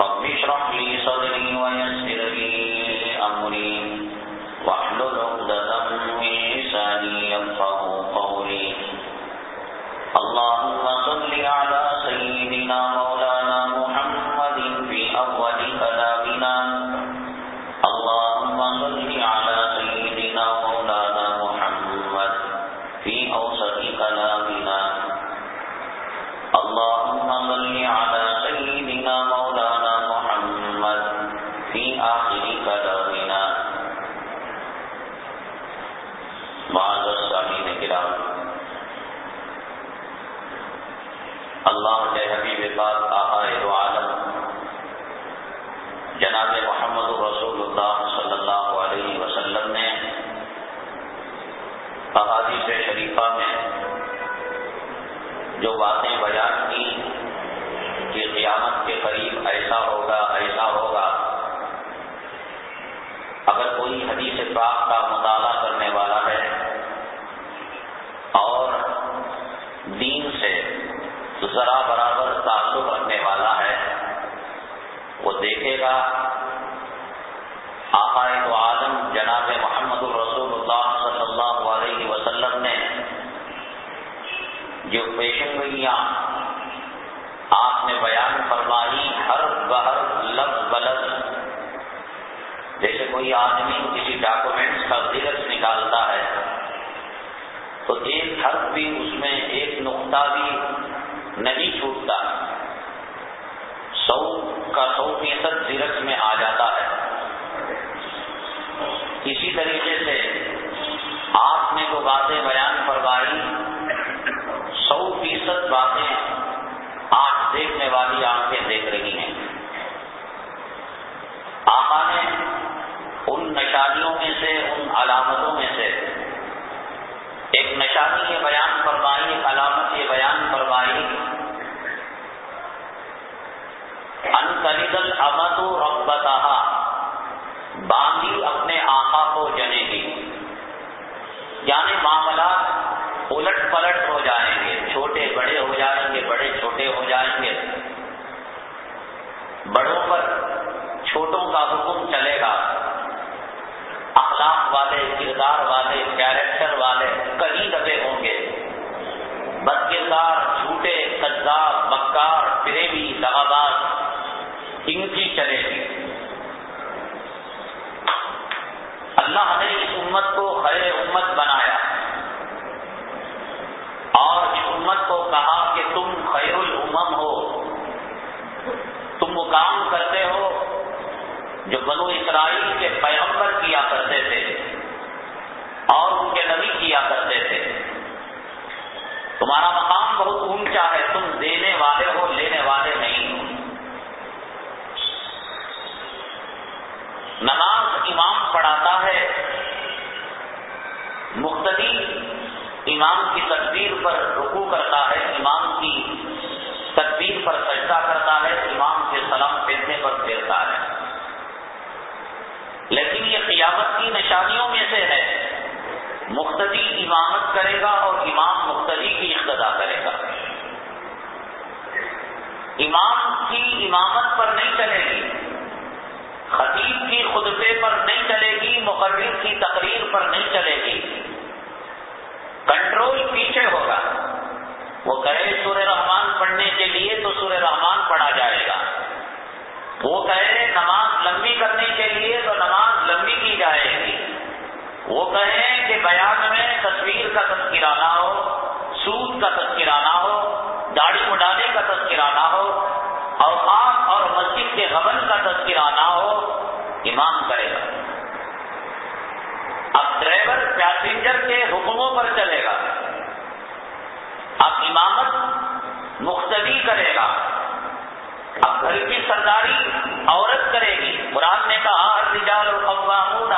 رب اشرح لي صدري ويسر لي أمري واحلل ایک بھی نہیں چھوٹتا۔ سو کا سو فیصد زیرکس میں آ جاتا ہے۔ اسی طریقے سے آپ نے جو باتیں بیان فرمائی، سو فیصد باتیں آنکھ دیکھنے والی آنکھیں دیکھ رہی ہیں۔ آقا نے ان نشانیوں میں سے، ان علامتوں میں سے ایک نشانی یہ بیان فرمائی، ایک علامت یہ بیان فرمائی۔ انکریدل امت ربتا باندھی اپنے آقا کو جنے گی یعنی معاملات الٹ پلٹ ہو جائیں گے۔ چھوٹے بڑے ہو جائیں گے، بڑے چھوٹے ہو جائیں گے۔ بڑوں پر چھوٹوں کا حکم چلے گا۔ والے، کردار والے کیریکٹر والے کہیں دبے ہوں گے۔ بد کردار جھوٹے قدار مکار فریبی دغاباز ان کی چلے۔ گی اللہ نے اس امت کو خیر امت بنایا۔ اور اس امت کو کہا کہ تم خیر الامم ہو۔ تم وہ کام کرتے ہو جو بنو اسرائیل کے پیغمبر کیا کرتے تھے اور ان کے نبی کیا کرتے تھے۔ تمہارا مقام بہت اونچا ہے، تم دینے والے ہو، لینے والے نہیں۔ ہو نماز امام پڑھاتا ہے۔ مختلف امام کی تصویر پر رکو کرتا ہے، امام کی تصویر پر سجدہ کرتا ہے، امام کے سلام پھیرنے پر پھیرتا ہے۔ لیکن یہ قیامت کی نشانیوں میں سے ہے۔ مختدی امامت کرے گا اور امام مختدی کی اقتدا کرے گا۔ امام کی امامت پر نہیں چلے گی۔ خطیب کی خطبے پر نہیں چلے گی۔ مقرر کی تقریر پر نہیں چلے گی۔ کنٹرول پیچھے ہوگا۔ وہ کہے سورہ رحمان پڑھنے کے لیے تو سورہ رحمان پڑھا جائے گا۔ وہ کہے نماز لمبی کرنے کے لیے تو نماز لمبی کی جائے گی۔ وہ کہیں کہ بیان میں تصویر کا تذکرہ نہ ہو، سود کا تذکرہ نہ ہو، داڑھی مڈانے کا تذکرہ نہ ہو، اوقات اور مسجد کے غبن کا تذکرہ نہ ہو، امام کرے گا۔ اب ڈرائیور پیسنجر کے حکموں پر چلے گا۔ اب امامت مختبی کرے گا۔ گھر کی سرداری عورت کرے گی۔ قرآن نے کہا، رجال القوامون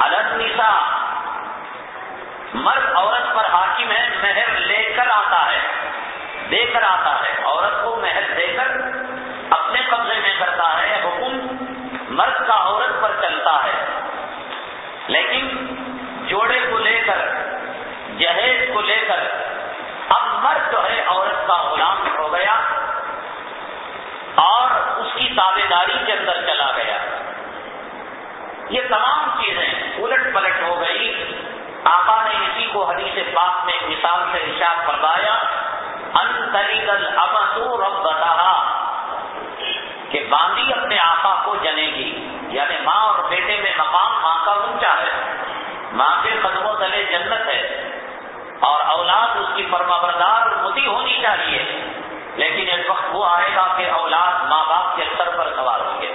الگ مرد عورت پر حاکم ہے، مہر لے کر آتا ہے۔ دے کر آتا ہے۔ عورت کو مہر دے کر اپنے قبضے میں کرتا ہے حکم مرد کا عورت پر چلتا ہے۔ لیکن جوڑے کو لے کر، جہیز کو لے کر، اب مرد جو ہے، عورت کا غلام ہو گیا۔ اور اس کی تابے داری کے اندر چلا گیا۔ یہ تمام چیزیں الٹ پلٹ ہو گئی۔ آقا نے اسی کو حدیث پاک میں مثال سے ارشاد فرمایا رب بتا کہ باندھی اپنے آقا کو جنے گی۔ یعنی ماں اور بیٹے میں مقام ماں کا اونچا ہے۔ ماں کے قدموں تلے جنت ہے اور اولاد اس کی فرما بردار متی ہونی چاہیے۔ لیکن ایک وقت وہ آئے گا کہ اولاد ماں باپ کے سر پر سوار ہوں گے۔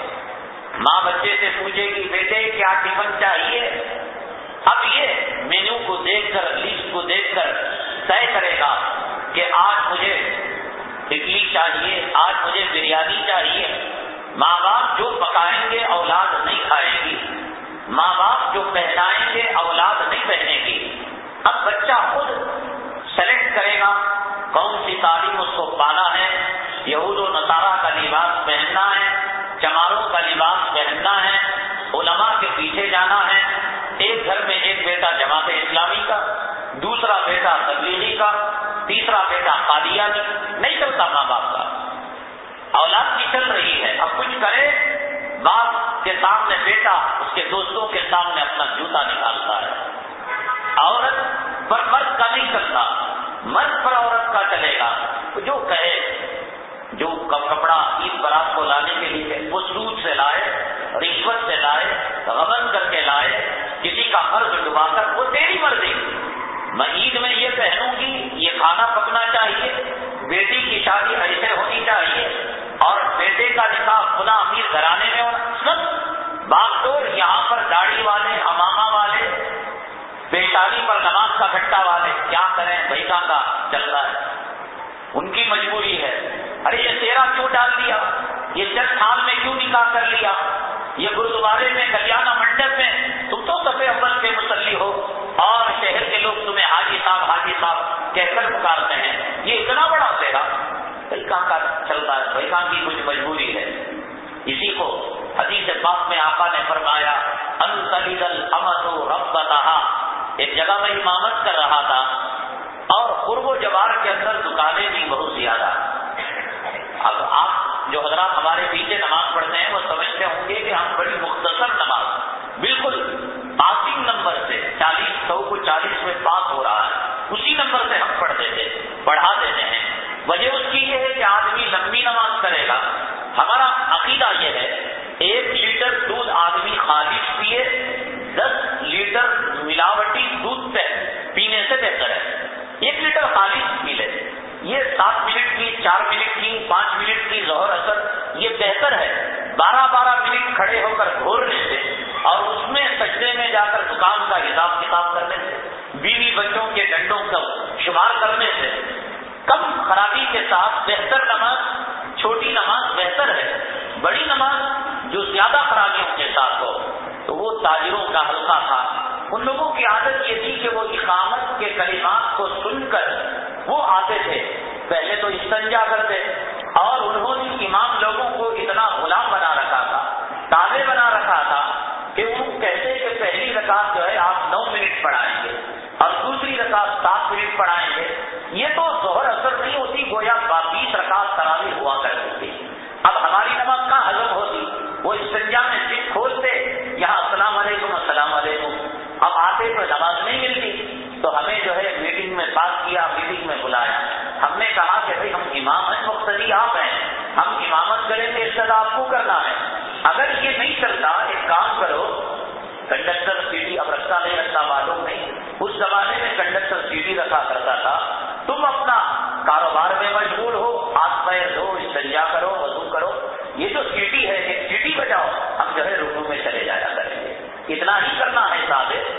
ماں بچے سے پوچھے گی، بیٹے، کیا ٹفن چاہیے؟ اب یہ مینو کو دیکھ کر لسٹ کو دیکھ کر طے کرے گا کہ آج مجھے اڈلی چاہیے، آج مجھے بریانی چاہیے۔ ماں باپ جو پکائیں گے، اولاد نہیں کھائے گی۔ ماں باپ جو پہنائیں گے، اولاد نہیں پہنے گی۔ اب بچہ خود سلیکٹ کرے گا۔ کون سی تعلیم اس کو پانا ہے؟ یہود و نصارہ کا لباس پہننا ہے چماروں کا لباس پہننا ہے، علماء کے پیچھے جانا ہے، ایک گھر میں ایک بیٹا جماعت اسلامی کا، دوسرا بیٹا تبلیغی کا، تیسرا بیٹا قادیانی نہیں چلتا ماں باپ کا۔ اولاد کی چل رہی ہے، اب کچھ کرے، باپ کے سامنے بیٹا اس کے دوستوں کے سامنے اپنا جوتا نکالتا ہے۔ عورت پر مرد کا نہیں چلتا۔ مرد پر عورت کا چلے گا۔ جو کہے، جو کپڑا عید برات کو لانے کے لیے وہ سود سے لائے، رشوت سے لائے، غبن کر کے لائے، کسی کا فرض ڈبا کر، وہ تیری مرضی۔ میں عید میں یہ پہنوں گی، یہ کھانا پکنا چاہیے، بیٹی کی شادی ایسے ہونی چاہیے کا گھٹا والے کیا کریں؟ بیٹا کا چل رہا ہے۔ ان کی مجبوری ہے۔ ارے، یہ تیرا کیوں ڈال دیا؟ یہ چند سال میں کیوں نکاح کر لیا؟ یہ گرودوارے میں، کلیانہ منڈپ میں تم تو سفے اول کے مسلی ہو۔ اور شہر کے لوگ تمہیں حاجی صاحب حاجی صاحب کہہ کر پکارتے ہیں۔ یہ اتنا بڑا تیرا کہاں کا چلتا ہے۔ بھائی کہاں کی کچھ مجبوری ہے۔ اسی کو حدیث پاک میں آقا نے فرمایا رب رہا ایک جگہ میں امامت کر رہا تھا اور قرب و جوار کے اندر دکانیں بھی بہت زیادہ۔ اب آپ جو حضرات ہمارے پیچھے نماز پڑھتے ہیں، وہ سمجھتے ہوں گے کہ ہم بڑی مختصر نماز۔ بالکل پاسنگ نمبر سے چالیس، سو کو چالیس میں پاس ہو رہا ہے۔ اسی نمبر سے ہم پڑھتے تھے پڑھا دیتے ہیں۔ وجہ اس کی یہ ہے کہ آدمی لمبی نماز کرے گا۔ ہمارا عقیدہ یہ ہے، ایک لیٹر دودھ آدمی خالص پیے دس لیٹر ملاوٹی دودھ پینے سے بہتر ہے۔ ایک لیٹر خالص پی لے یہ سات منٹ کی، چار منٹ کی، پانچ منٹ کی ظہر اثر یہ بہتر ہے۔ بارہ بارہ منٹ کھڑے ہو کر گھورنے سے اور اس میں سجدے میں جا کر دکان کا حساب کتاب کرنے سے، بیوی بچوں کے ڈنڈوں کا شمار کرنے سے، کم خرابی کے ساتھ بہتر نماز، چھوٹی نماز بہتر ہے۔ بڑی نماز جو زیادہ خرابیوں کے ساتھ ہو تو وہ تاجروں کا حلقہ تھا۔ ان لوگوں کی عادت یہ تھی کہ وہ اقامت کے کلمات کو سن کر وہ آتے تھے۔ پہلے تو استنجا کرتے اور انہوں نے امام لوگوں کو اتنا غلام بنا رکھا تھا، تازے بنا رکھا تھا کہ وہ کہتے کہ پہلی رکعت جو ہے آپ نو منٹ پڑھائیں گے اور دوسری رکعت سات منٹ پڑھائیں گے۔ یہ تو زہر اثر نہیں ہوتی، گویا بیس رکعت تراوی ہوا کرتی تھی۔ اب ہماری نماز کہاں حضم ہوتی؟ وہ استنجا میں تو ہمیں جو ہے میٹنگ میں بات کیا میٹنگ میں بلایا۔ ہم نے کہا کہ بھائی ہم امام ہیں مختلف آپ ہیں، ہم امامت کریں گے ارتدا آپ کو کرنا ہے۔ اگر یہ نہیں چلتا، ایک کام کرو کنڈکٹر سیٹی اب رکھتا نہیں، رکھتا معلوم نہیں۔ اس زمانے میں کنڈکٹر سیٹی رکھا کرتا تھا۔ تم اپنا کاروبار میں مشغول ہو ہاتھ پیر دو استنجا کرو، وضو کرو۔ یہ جو سیٹی ہے، ایک سیٹی بجاؤ، ہم جو ہے روکو میں چلے جایا کریں گے۔ اتنا ہی کرنا ہے ثابت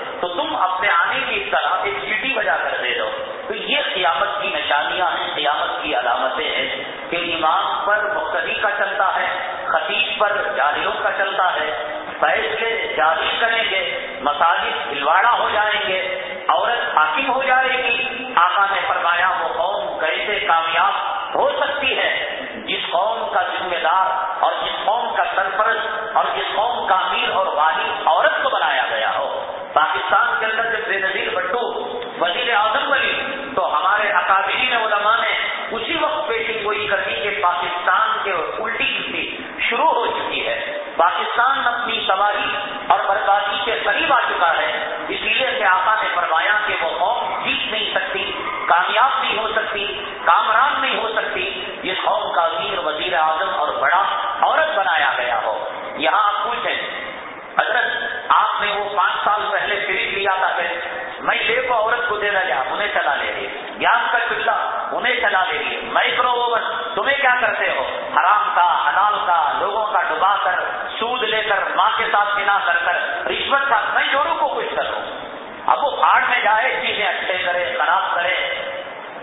نشانیاں ہیں، قیامت کی علامتیں ہیں کہ امام پر مختلف کا چلتا ہے، خطیب پر جاریوں کا چلتا ہے فیصلے جاری کریں گے مساجد بلواڑا ہو جائیں گے، عورت حاکم ہو جائے گی۔ آقا نے فرمایا، وہ قوم کیسے کامیاب ہو سکتی ہے؟ جس قوم کا ذمہ دار اور جس قوم کا سرپرست اور جس قوم کا امیر اور والی عورت کو بنایا گیا ہو۔ پاکستان کے اندر جب بے نظیر بٹو وزیر اعظم بنی۔ تو ہمارے اکابرین علماء نے اسی وقت پیشن گوئی کر دی کہ پاکستان کے الٹی کسی شروع ہو چکی ہے۔ پاکستان اپنی سواری اور بربادی کے قریب آ چکا ہے۔ اس لیے سے آقا نے فرمایا کہ وہ قوم جیت نہیں سکتی، کامیاب نہیں ہو سکتی، کامران نہیں ہو سکتی۔ جس قوم کا امیر وزیر اعظم اور بڑا عورت بنایا گیا ہو۔ یہاں آپ پوچھیں، حضرت، آپ نے وہ پانچ سال پہلے میں لے کو عورت کو دینا جا انہیں چلا لے رہی گیس کا چولہا انہیں چلا لے رہی مائکرو اوون تمہیں کیا کرتے ہو؟ حرام کا حلال کا لوگوں کا ڈبا کر، سود لے کر، ماں کے ساتھ بنا کر کر، رشوت کا میں جوڑوں کو کچھ کروں اب وہ پھاڑ میں جائے، چیزیں اچھے کرے، خراب کرے۔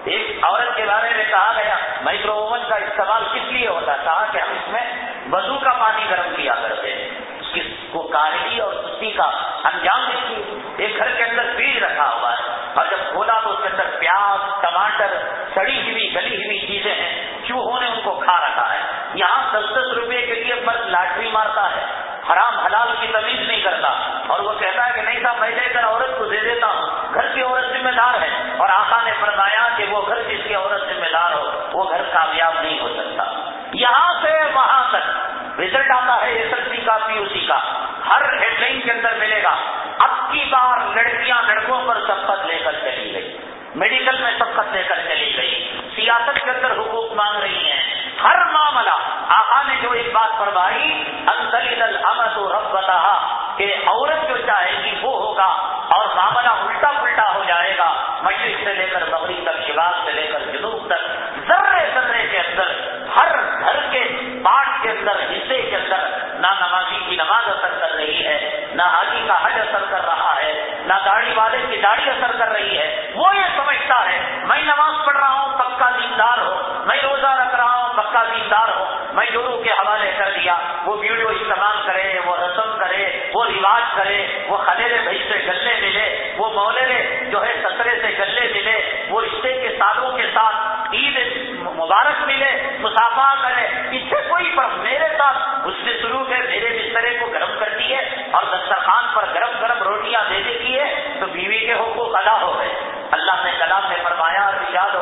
ایک عورت کے بارے میں کہا گیا مائکرو اوون کا استعمال کس لیے ہوتا کہا کہ ہم اس میں وضو کا پانی گرم کیا کرتے ہیں۔ کو کاہلی اور سستی کا انجام دیکھیے ایک گھر کے اندر فریج رکھا ہوا ہے۔ اور جب کھولا تو اس کے اندر پیاز، ٹماٹر، سڑی ہوئی، گلی ہوئی چیزیں ہیں۔ چوہوں نے ان کو کھا رکھا ہے۔ یہاں دس دس روپے کے لیے مرد لاٹری مارتا ہے۔ حرام حلال کی تمیز نہیں کرتا۔ اور وہ کہتا ہے کہ نہیں صاحب، میں لے کر عورت کو دے دیتا ہوں۔ گھر کی عورت ذمہ دار ہے۔ اور آقا نے فرمایا کہ وہ گھر جس کی عورت ذمہ دار ہو، وہ گھر کامیاب نہیں ہو سکتا۔ یہاں سے وہاں تک۔ ریزلٹ آتا ہے ایس ایس سی کا پی یو سی کا۔ ہر ہیڈ لائن کے اندر ملے گا۔ اب کی بار لڑکیاں لڑکوں پر سبقت لے کر چلی گئی۔ میڈیکل میں سبقت لے کر چلی گئی۔ سیاست کے اندر حقوق مانگ رہی ہیں۔ ہر معاملہ۔ آقا نے جو ایک بات فرمائی انسلی الحمد رب بتا کہ عورت جو چاہے گی وہ ہوگا اور معاملہ الٹا پلٹا ہو جائے گا۔ مشرق سے لے کر بغری تک، شباب سے لے کر جنوب تک ذرے ذرے کے اندر ہر گھر کے پاٹ کے اندر، حصے کے اندر نہ نمازی کی نماز اثر کر رہی ہے، نہ حاجی کا حج اثر کر رہا ہے، نہ داڑھی والے کی داڑھی اثر کر رہی ہے۔ وہ یہ سمجھتا ہے، میں نماز پڑھ رہا ہوں، پکا دیندار ہو میں روزہ رکھ پکا دیندار ہو میں گرو کے حوالے کر دیا، وہ ویڈیو استعمال کرے، وہ رسم کرے، وہ رواج کرے، وہ خلیرے بھائی سے گلے ملے، وہ مولے جو ہے سترے سے گلے ملے، وہ رشتے کے سالوں کے ساتھ عید مبارک ملے مسافہ کرے اس سے کوئی فرق میرے ساتھ اس سے شروع ہے، میرے بسترے کو گرم کرتی ہے اور دسترخوان پر گرم گرم روٹیاں دے دیتی ہے، تو بیوی کے حقوق ادا ہو گئے۔ اللہ نے کلام میں فرمایا رجاد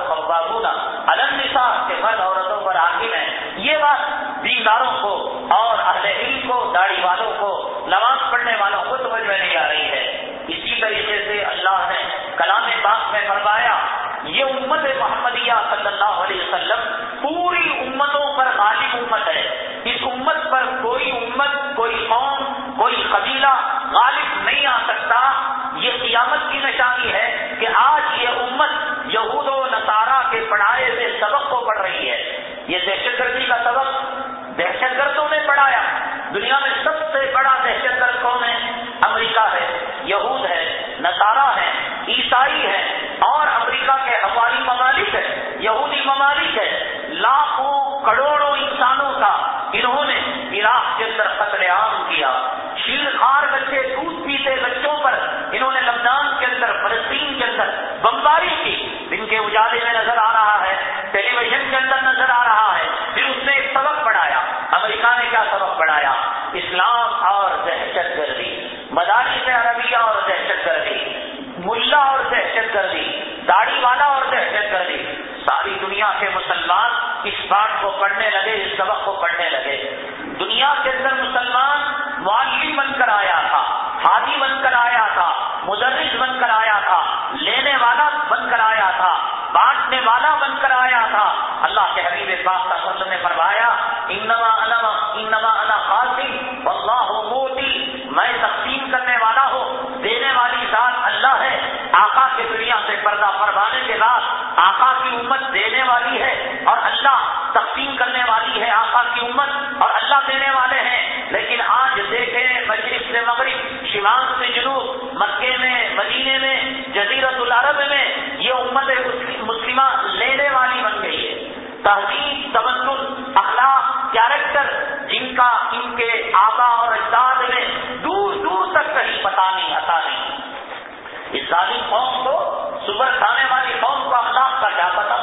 انبیاء صلی اللہ علیہ وسلم پوری امتوں پر غالب امت ہے۔ اس امت پر کوئی امت، کوئی قوم، کوئی قبیلہ غالب نہیں آ سکتا۔ یہ قیامت کی نشانی ہے۔ کمپٹیشن کے اندر نظر آ رہا ہے، پھر اس نے ایک سبق پڑھایا۔ امریکہ نے کیا سبق پڑھایا؟ اسلام اور دہشت گردی۔ مدارس عربیہ اور دہشت گردی۔ ملا اور دہشت گردی۔ داڑھی والا اور دہشت گردی۔ ساری دنیا کے مسلمان اس بات کو پڑھنے لگے، اس سبق کو پڑھنے لگے۔ دنیا کے اندر مسلمان معاشی بن کر آیا تھا حادی بن کر آیا تھا، مدرس بن کر آیا تھا، لینے والا بن کر آیا تھا۔ بانٹنے والا بن کر آیا تھا۔ اللہ کے حبیب پاک کا سب نے فرمایا، انما انما انما انا خاصی اللہ موتی۔ میں تقسیم کرنے والا ہوں۔ دینے والی ذات اللہ ہے۔ آقا کے دنیا سے پردہ فرمانے کے بعد آقا کی امت دینے والی ہے اور اللہ تقسیم کرنے والی ہے آقا کی امت اور اللہ دینے والے ہیں۔ لیکن آج دیکھیں مشرق سے مغرب شیوان سے جنوب مکے میں، مدینے میں جزیرت العرب میں یہ امت مسلمہ لینے والی بن گئی ہے تہذیب، تمدن، اخلاق، کیریکٹر، جن کا ان کے آبا اور اجداد میں دور دور تک کہیں پتا نہیں، آتا نہیں۔ اس ظالم قوم کو صبح کھانے والی قوم کو اخلاق کا کیا پتا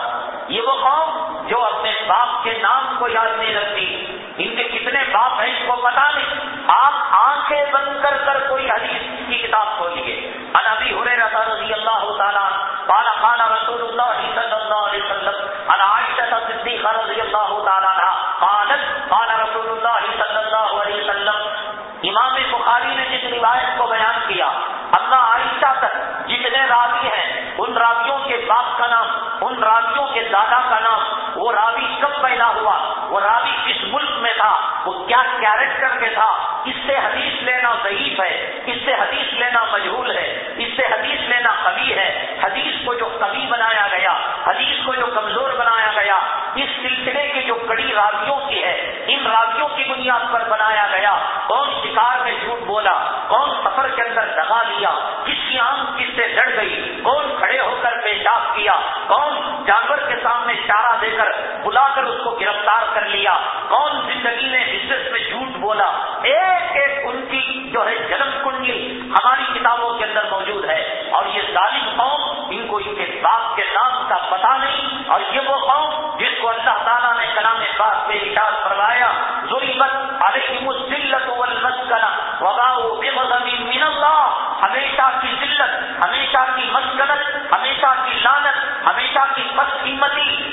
یہ وہ قوم جو اپنے باپ کے نام کو یاد نہیں رکھتی۔ ان کے کتنے باپ ہیں اس کو پتا نہیں۔ آپ آنکھیں بند کر کر کوئی حدیث ان راویوں کی بنیاد پر بنایا گیا۔ کون شکار میں جھوٹ بولا؟ کون سفر کے اندر دبا لیا؟ کس کی آنکھ کس سے لڑ گئی؟ کون کھڑے ہو کر پیشاب کیا؟ کون جانور کے سامنے اشارہ دے کر بلا کر اس کو گرفتار کر لیا۔ کون زندگی میں بزنس میں جھوٹ بولا؟ ایک ایک ان کی جو ہے جنم کنڈلی ہماری کتابوں کے اندر موجود ہے۔ اور یہ ظالم قوم، ان کو ان کے باپ کے نام کا پتا نہیں۔ اور یہ وہ قوم جس کو اللہ تعالیٰ نے کلام باپ پہ اشار فرمایا ضرورت علیہم الذلت والمسکنہ۔ وباؤ بغضب من اللہ ہمیشہ کی ذلت، ہمیشہ کی مسکنت، ہمیشہ کی لانت ہمیشہ کی بد قیمتی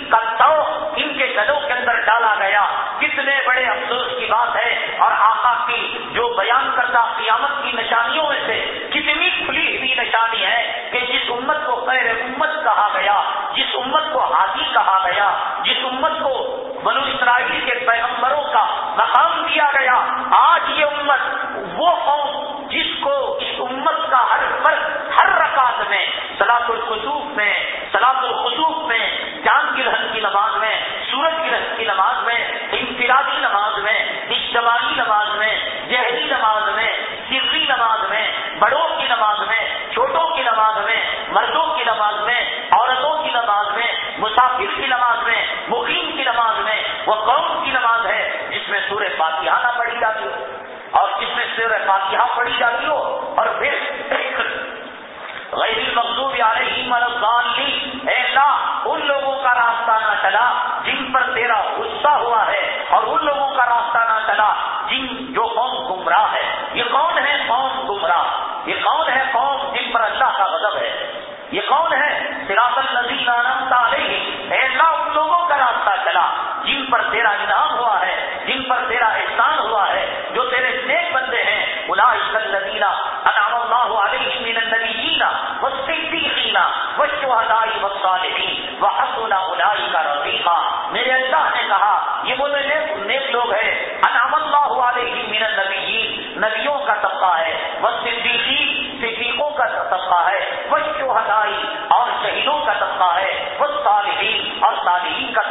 کرتا قیامت کی نشانیوں میں سے کتنی کھلی ہوئی نشانی ہے کہ جس امت کو خیر امت کہا گیا، جس امت کو حاضی کہا گیا، جس امت کو بنو اسرائیل کے پیغمبروں کا مقام دیا گیا۔ آج یہ امت وہ قوم جس کو اس امت کا ہر فرق ہر رکعت میں سلاط الخصوف میں سلاط الخصوف میں چاند کی رحم کی نماز میں سورج کی رحم کی نماز میں انفرادی نماز میں اجتماعی نماز میں جہری نماز میں سری نماز میں بڑوں کی نماز میں چھوٹوں کی نماز میں مردوں کی نماز میں عورتوں کی نماز میں مسافر کی نماز میں مقیم کی نماز میں وہ قوم کی نماز ہے جس میں سورہ فاتحہ نہ پڑھی جاتی ہو۔ اور جس میں سورہ فاتحہ پڑھی جاتی ہو اور پھر غیر مقصوب علیہم اے اللہ، ان لوگوں کا راستہ نہ چلا جن پر تیرا غصہ ہوا ہے اور ان لوگوں کا راستہ نہ چلا جن جو قوم گمراہ ہے یہ کون ہے قوم گمراہ یہ کون ہے قوم جن پر اللہ کا غضب ہے یہ کون ہے سراط النزی علیہ اے اللہ ان لوگوں کا راستہ چلا جن پر تیرا انعام ہوا ہے جن پر تیرا احسان ہوا ہے جو تیرے نیک بندے ہیں اولئک الذین انعم اللہ علیہم من النبیین والصدیقین والشہداء والصالحین وحسن اولئک رفیقا میرے اللہ نے کہا یہ وہ نیک نیک لوگ ہیں انعم اللہ علیہم من النبیین نبیوں کا طبقہ ہے والصدیقین صدیقوں کا طبقہ ہے والشہداء اور شہیدوں کا طبقہ ہے والصالحین اور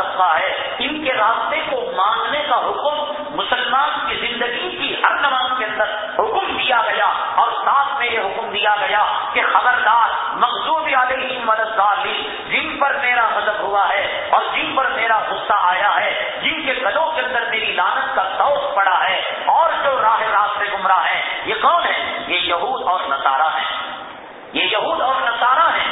صالحین ہے۔ ان کے راستے کو مانگنے کا حکم مسلمان کی زندگی کی ہر نماز کے اندر حکم دیا گیا اور ساتھ میں یہ حکم دیا گیا کہ خبردار مقصوب علیہ مددگار جن پر میرا مدد ہوا ہے اور جن پر میرا غصہ آیا ہے، جن کے گلوں کے اندر میری لانت کا سوس پڑا ہے اور جو راہ راستے گمراہ ہیں۔ یہ کون ہے یہ یہود اور نصارہ ہیں۔ یہ یہود اور نصارہ ہیں۔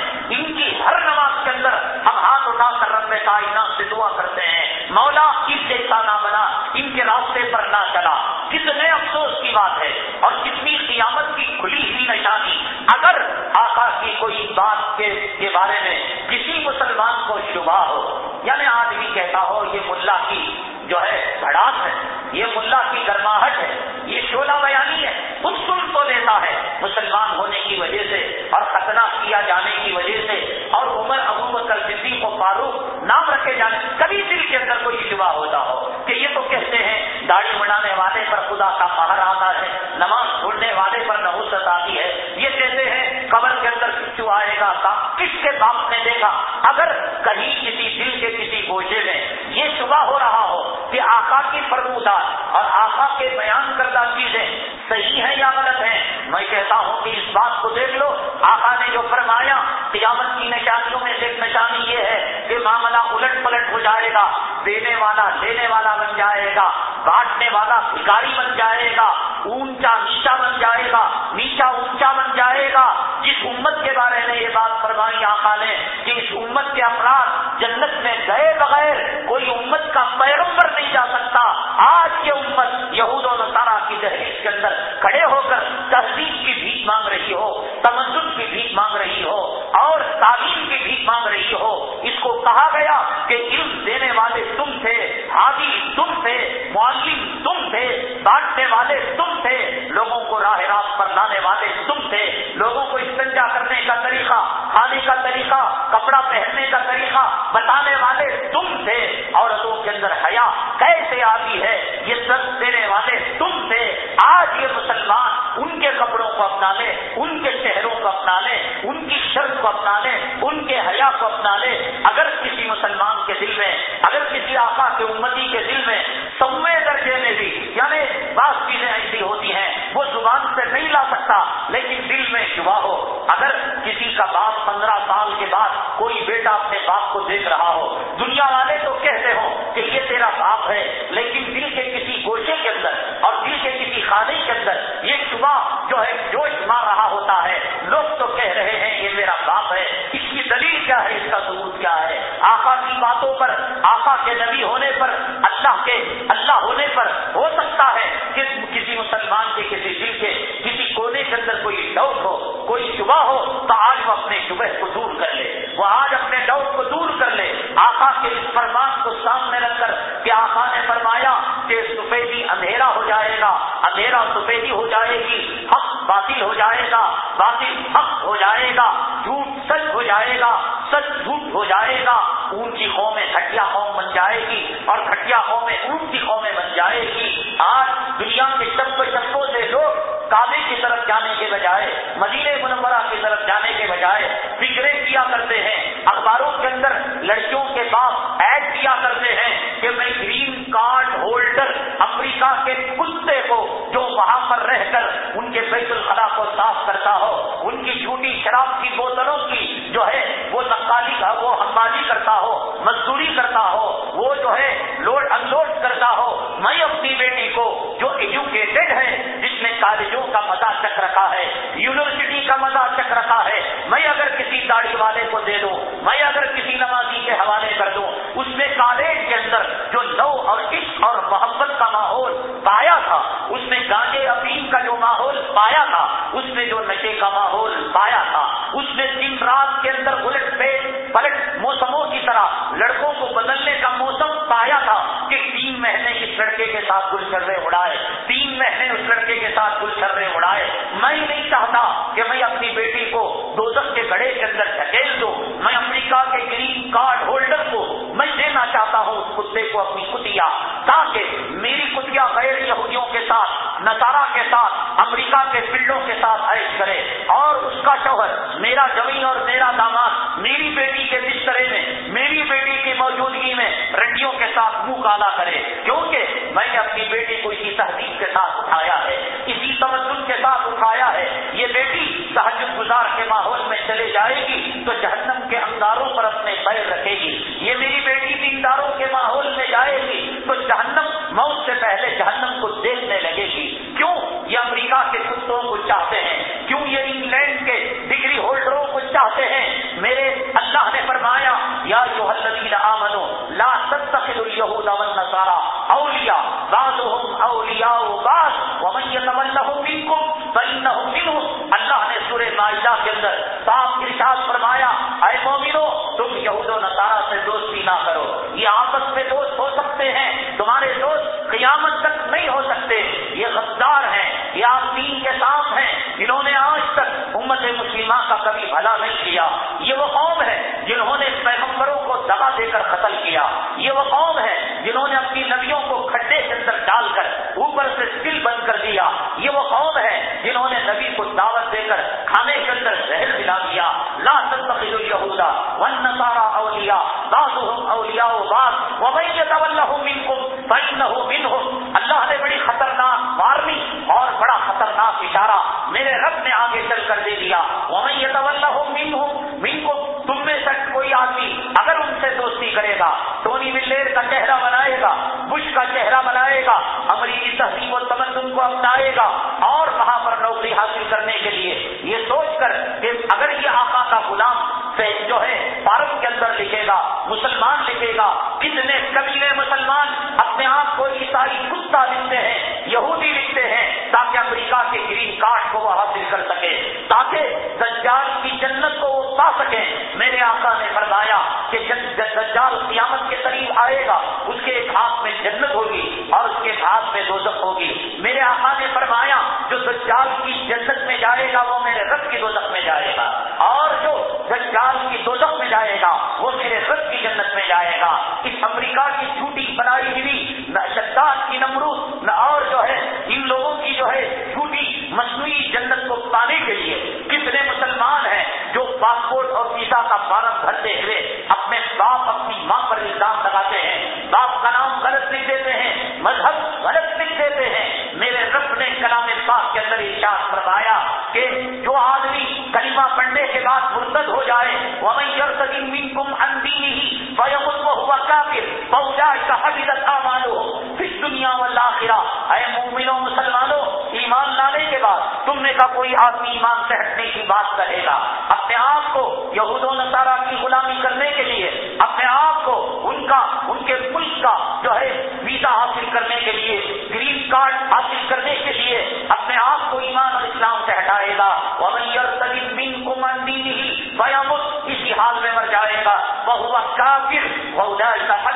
گرماہٹ ہے، یہ شولہ بیانی ہے خود سن تو لیتا ہے۔ مسلمان ہونے کی وجہ سے اور ختنہ کیا جانے کی وجہ سے اور عمر ابو بکر صدیق و فاروق نام رکھے جانے کبھی دل کے اندر کوئی شبہ ہوتا ہو کہ یہ تو کہتے ہیں، داڑھی بنانے والے پر خدا کا مہر آتا ہے، نماز چھوڑنے والے پر نحوست آتی ہے۔ یہ کہتے ہیں، قبر کے اندر کچھ آئے گا کس کے باپ نے دیکھا اگر کہیں کسی دل کے کسی گوشے میں یہ شبہ ہو رہا ہو کہ آقا کی فرمودات اور آقا کے بیان کردہ چیزیں صحیح ہیں یا غلط ہیں؟ میں کہتا ہوں کہ اس بات کو دیکھ لو۔ آقا نے جو فرمایا، قیامت کی نشانیوں میں سے ایک نشانی یہ ہے کہ معاملہ الٹ پلٹ ہو جائے گا، دینے والا لینے والا بن جائے گا، بانٹنے والا بھکاری بن جائے گا اونچا نیچا بن جائے گا نیچا اونچا بن جائے گا جس امت کے بارے میں یہ بات فرمائی آقا نے کہ اس امت کے افراد جنت میں گئے بغیر کوئی امت کا پیغمبر نہیں جا سکتا آج یہ امت یہود و نصارہ کی تحریر کے اندر کھڑے ہو کر تہذیب کی بھیک مانگ رہی ہو تمدن کی بھیک مانگ رہی ہو اور تعلیم کی بھیک مانگ رہی ہو اس کو کہا گیا کہ علم دینے والے تم تھے حاضی تم تھے معلم تم تھے بانٹنے والے تم تھے لوگوں کو راہ راست پر لانے والے تم تھے۔ لوگوں کو استنجا کرنے کا طریقہ، کھانے کا طریقہ، کپڑا پہننے کا طریقہ بتانے والے تم تھے۔ عورتوں کے اندر حیا کیسے آتی ہے؟ یہ سب دینے والے تم تھے۔ آج یہ مسلمان ان کے کپڑوں کو اپنا لے، ان کے چہروں کو اپنا لے، ان کی شرط کو اپنا لے، ان کے حیا کو اپنا لے اگر کسی مسلمان کے دل میں اگر کسی آقا کے امتی کے دل میں سوے درجے میں بھی یعنی بعض چیزیں ایسی ہوتی ہیں وہ زبان سے نہیں لا سکتا لیکن دل میں شبہ ہو اگر کسی کا باپ پندرہ سال کے بعد کوئی بیٹا اپنے باپ کو دیکھ رہا ہو۔ دنیا والے تو کہتے ہو کہ یہ تیرا باپ ہے، لیکن دل کے کسی گوشے کے اندر اور دل کے کسی خانے کے اندر یہ شبہ جو ہے، جوش مار رہا ہوتا ہے۔ لوگ تو کہہ رہے ہیں یہ میرا باپ ہے۔ اس کی دلیل کیا ہے؟ اس کا ثبوت کیا ہے؟ آقا کی باتوں پر، آقا کے نبی ہونے پر، اللہ کے، اللہ ہونے پر ہو سکتا ہے۔ موسموں کی طرح لڑکوں کو بدلنے کا موسم پایا تھا کہ تین مہینے اس لڑکے کے ساتھ گل چرے اڑائے، تین مہینے اس لڑکے کے ساتھ گل چرے اڑائے۔ میں نہیں چاہتا کہ میں اپنی بیٹی کو دو کے گڑے کے اندر دھکیل دوں، میں امریکہ کے گرین کارڈ ہولڈر کو میں دینا چاہتا ہوں اس کتے کو اپنی کتیا تاکہ میری کتیا غیر یہودیوں کے ساتھ نتارا کے ساتھ، امریکہ کے فلڈوں کے ساتھ عائش کرے۔ اور اس کا شوہر، میرا زمین اور میرا داماد، میری بیٹی کے بسترے میں، میری بیٹی کی موجودگی میں رنڈیوں کے ساتھ منہ کالا کرے۔ کیونکہ میں نے اپنی بیٹی کو اسی تہذیب کے ساتھ اٹھایا ہے، اسی تمدن کے ساتھ اٹھایا ہے۔ یہ بیٹی تحجد گزار کے ماحول میں چلے جائے گی تو جہنم کے انداروں پر اپنے پیر رکھے گی یہ میری کے ماحول میں جائے گی تو جہنم موت سے پہلے جہنم کو دیکھنے لگے گی۔ کیوں؟ یہ امریکہ کے کتوں کو چاہتے ہیں۔ مسلمان لکھے گا، کتنے قبیلے مسلمان اپنے آپ کو عیسائی کتا لکھتے ہیں، یہودی لکھتے ہیں، تاکہ امریکہ کے گرین کارڈ کو وہ حاصل کر سکے، تاکہ دجال کی جنت کو وہ پا سکے۔ میرے آقا نے فرمایا کہ دجال قیامت کے قریب آئے گا، اس کے ایک ہاتھ میں جنت ہوگی اور اس کے ہاتھ میں دوزخ ہوگی۔ میرے آقا نے فرمایا، جو دجال کی جنت میں جائے گا، وہ میرے رب کی دوزخ میں جائے گا۔ اور جو دجال کی دوزخ میں جائے گا، وہ میرے رب کی میں جائے گا۔ اس امریکہ کی جھوٹی بنائی ہوئی کوئی آدمی ایمان سے ہٹنے کی بات کرے گا۔ اپنے آپ کو یہود و نصارہ کی غلامی کرنے کے لیے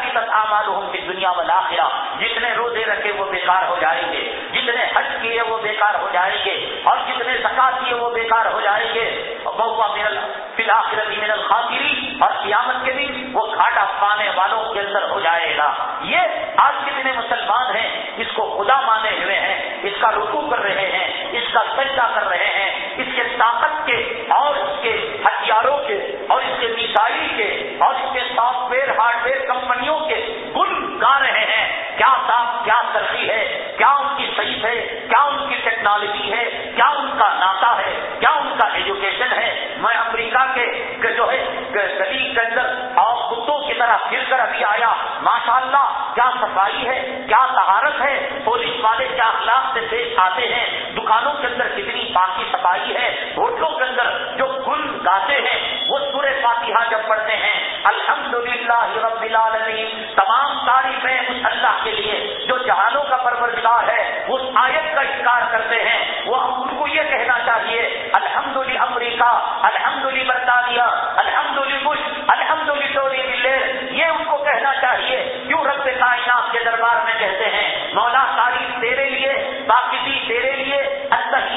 حقیقت اعمالهم في الدنيا والاخره جتنے روزے رکھے وہ بیکار ہو جائیں گے۔ جتنے حج کیے وہ بیکار ہو جائیں گے۔ اور جتنے زکات کیے وہ بیکار ہو جائیں گے۔ بہوا من فی الآخرت من الخاسرین اور قیامت کے دن وہ گھاٹا پانے والوں کے اندر ہو جائے گا۔ یہ آج کتنے مسلمان ہیں، اس کو خدا مانے ہوئے ہیں، اس کا رکو کر رہے ہیں، اس کا سجدہ کر رہے ہیں، اس کے طاقت کے اور اس کے ہتھیاروں کے اور اس کے میسائل کے اور اس کے سافٹ ویئر ہارڈ ویئر کمپنیوں کے گن گا رہے ہیں کیا صاف کیا ترقی ہے کیا ان کی صحیح ہے کیا ان کی ٹیکنالوجی ہے کیا ان کا ناتا ہے؟ کیا ان کا ایجوکیشن ہے؟ میں امریکہ کے جو ہے گلی کے اندر اور کتوں کی طرح پھر کر ابھی آیا۔ ماشاء اللہ کیا صفائی ہے؟ کیا تہارت ہے؟ پولیس والے کیا اخلاق سے پیش آتے ہیں؟ دکانوں کے اندر کتنی باقی صفائی ہے؟ ہوٹلوں کے اندر جو گل گاتے ہیں، وہ سورہ فاتحہ جب پڑھتے ہیں الحمد للہ رب العالمین، تمام تعریفیں اس اللہ کے لیے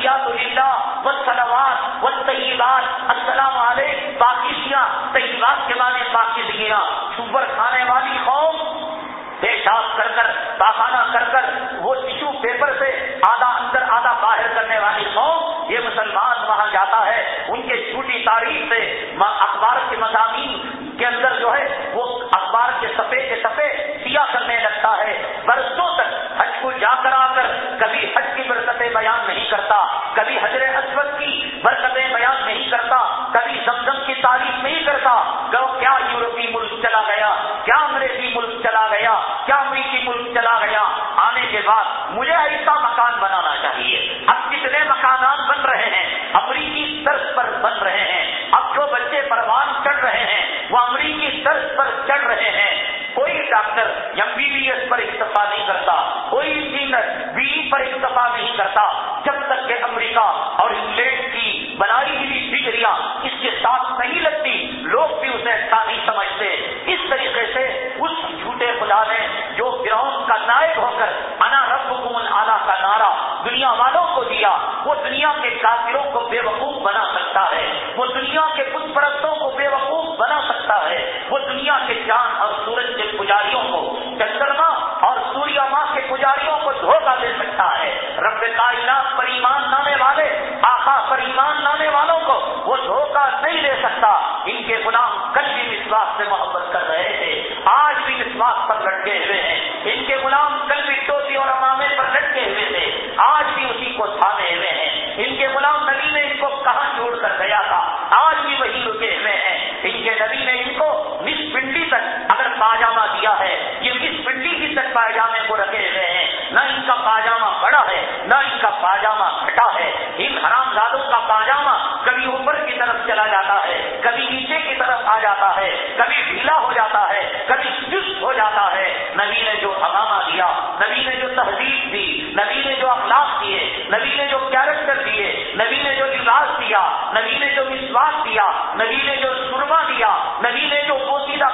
التحیات للہ والصلوات والطیبات السلام علیکم پاجامہ پھٹا ہے ان حرام زادوں کا پاجامہ کبھی اوپر کی طرف چلا جاتا ہے، کبھی نیچے کی طرف آ جاتا ہے، کبھی ڈھیلا ہو جاتا ہے، کبھی چست ہو جاتا ہے۔ نبی نے جو ہمامہ دیا، نبی نے جو تہذیب دی، نبی نے جو اخلاق دیے، نبی نے جو کیریکٹر دیے، نبی نے جو لباس دیا، نبی نے جو وشواس دیا، نبی نے جو سرما دیا، نبی نے جو پوسیدہ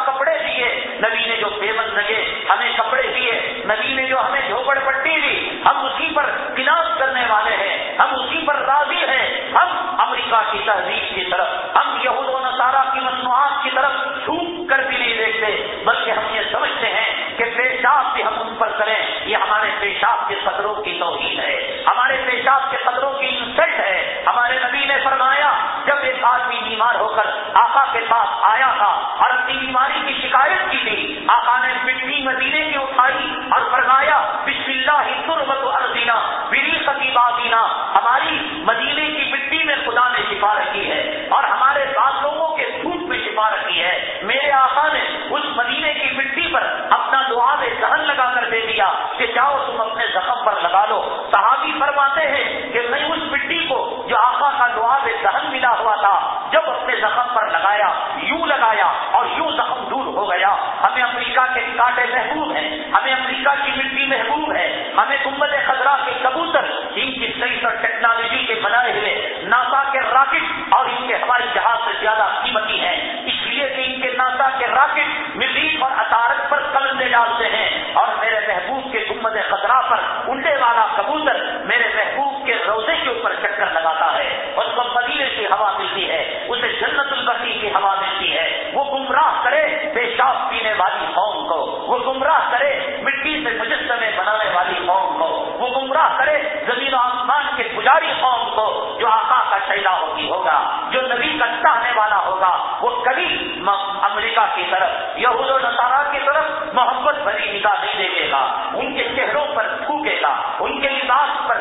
اسے جنت البقی کی ہوا ملتی ہے۔ وہ گمراہ کرے پیشاب پینے والی قوم کو۔ وہ گمراہ کرے مٹی سے مجسمے بنانے والی قوم کو۔ وہ گمراہ کرے زمین و آسمان کے پجاری قوم کو جو آقا کا چہرہ ہوگی ہوگا، جو نبی کا چاہنے والا ہوگا۔ وہ کبھی امریکہ کی طرف، یہود و نصارہ کی طرف محبت بھری نگاہ نہیں دیکھے گا۔ ان کے چہروں پر تھوکے گا۔ ان کے لباس پر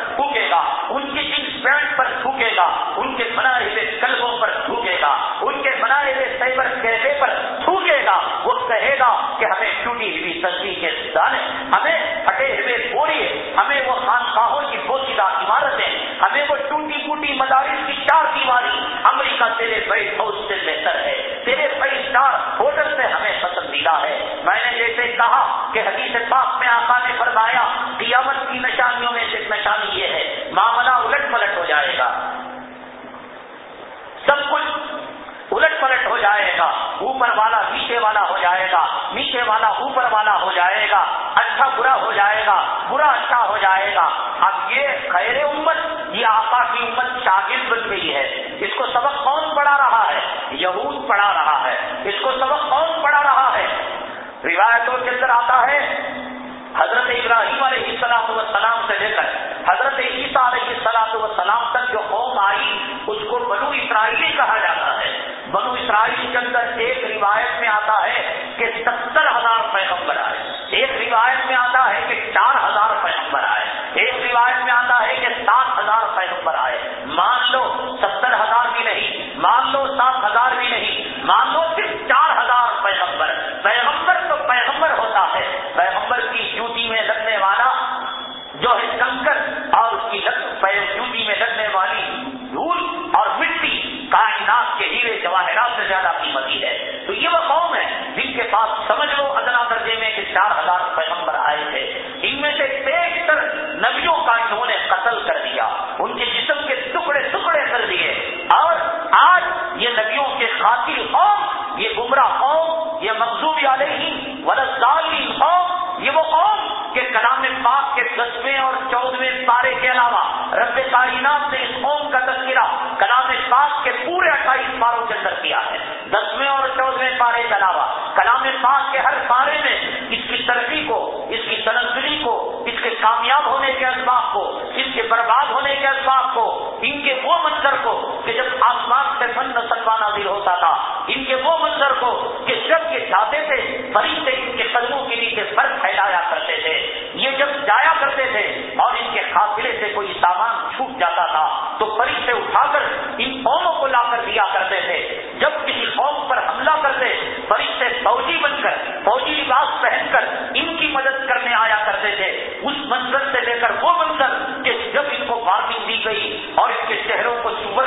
ہمیں وہ ٹوٹی پوٹی مدارس کی چار دیواری امریکہ تیرے بیٹھ کے خاطر قوم یہ گمراہ قوم، یہ مقصوبی علیہ ورزالی قوم یہ وہ قوم کہ کلام پاک کے دسویں اور چودہویں پارے کے علاوہ رب کائنات نے اس قوم کا تذکرہ کلام پاک کے پورے اٹھائیس پاروں کے اندر کیا ہے۔ دسویں اور چودہویں پارے کے علاوہ کلام پاک کے ہر پارے میں اس کی ترقی کو، اس کی تنزلی کو، اس کے کامیاب ہونے کے اسباب کو، اس کے برباد ہونے کے اسباب کو، ان کے وہ منظر کو کہ جب آسمان سے فن سلوا نازل ہوتا تھا۔ ان کے وہ منظر کو کہ جب یہ جاتے تھے، فرشتے ان کے قدموں کے نیچے فرق پھیلایا کرتے تھے۔ یہ جب جایا کرتے تھے اور ان کے قافلے سے کوئی سامان چھوٹ جاتا تھا۔ تو فرشتے اٹھا کر ان قوموں کو لا کر دیا کرتے تھے۔ جب کسی قوم پر حملہ کرتے، فرشتے فوجی بن کر، فوجی لباس پہن کر ان کی مدد کرنے آیا کرتے تھے۔ اس منظر سے لے کر وہ منظر کہ جب ان کو مار تعمیر دی گئی اور اس کے شہروں کو سور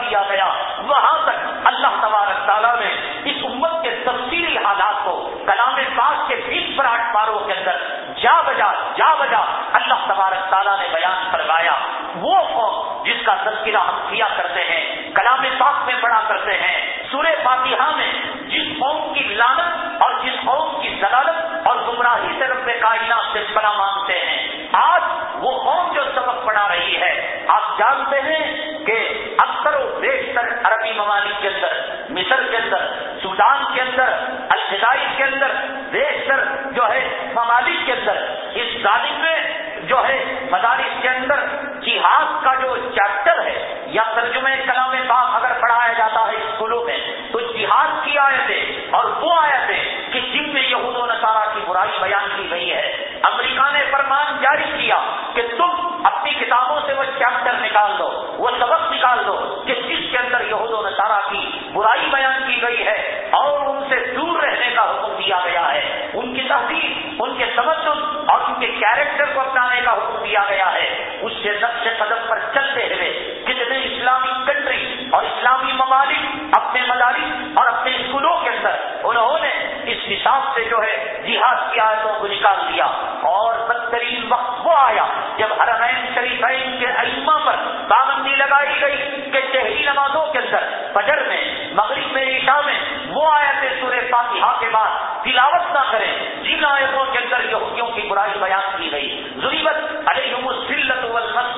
کیا گیا۔ وہاں تک اللہ تبارک تعالیٰ نے اس امت کے تفصیلی حالات کو کلام پاک کے بیس فراٹ پاروں کے اندر جا بجا جا بجا اللہ تبارک تعالیٰ نے بیان کروایا وہ قوم جس کا تذکرہ ہم کیا کرتے ہیں، کلام پاک میں نقش قدم پر چلتے ہوئے کتنے اسلامی کنٹری اور اسلامی ممالک اپنے مدارس اور اپنے اسکولوں کے اندر انہوں نے اس حساب سے جو ہے جہاد کی آیتوں کو نکال دیا۔ اور بدترین وقت وہ آیا جب حرمین شریفین کے علما پر پابندی لگائی گئی کہ شہری نمازوں کے اندر فجر میں، مغرب میں، عشاء میں وہ آیتیں سورہ فاتحہ کے بعد تلاوت نہ کریں۔ جن آیتوں کے اندر یہودیوں کی برائی بیان کی گئی۔ ضرورت علیہم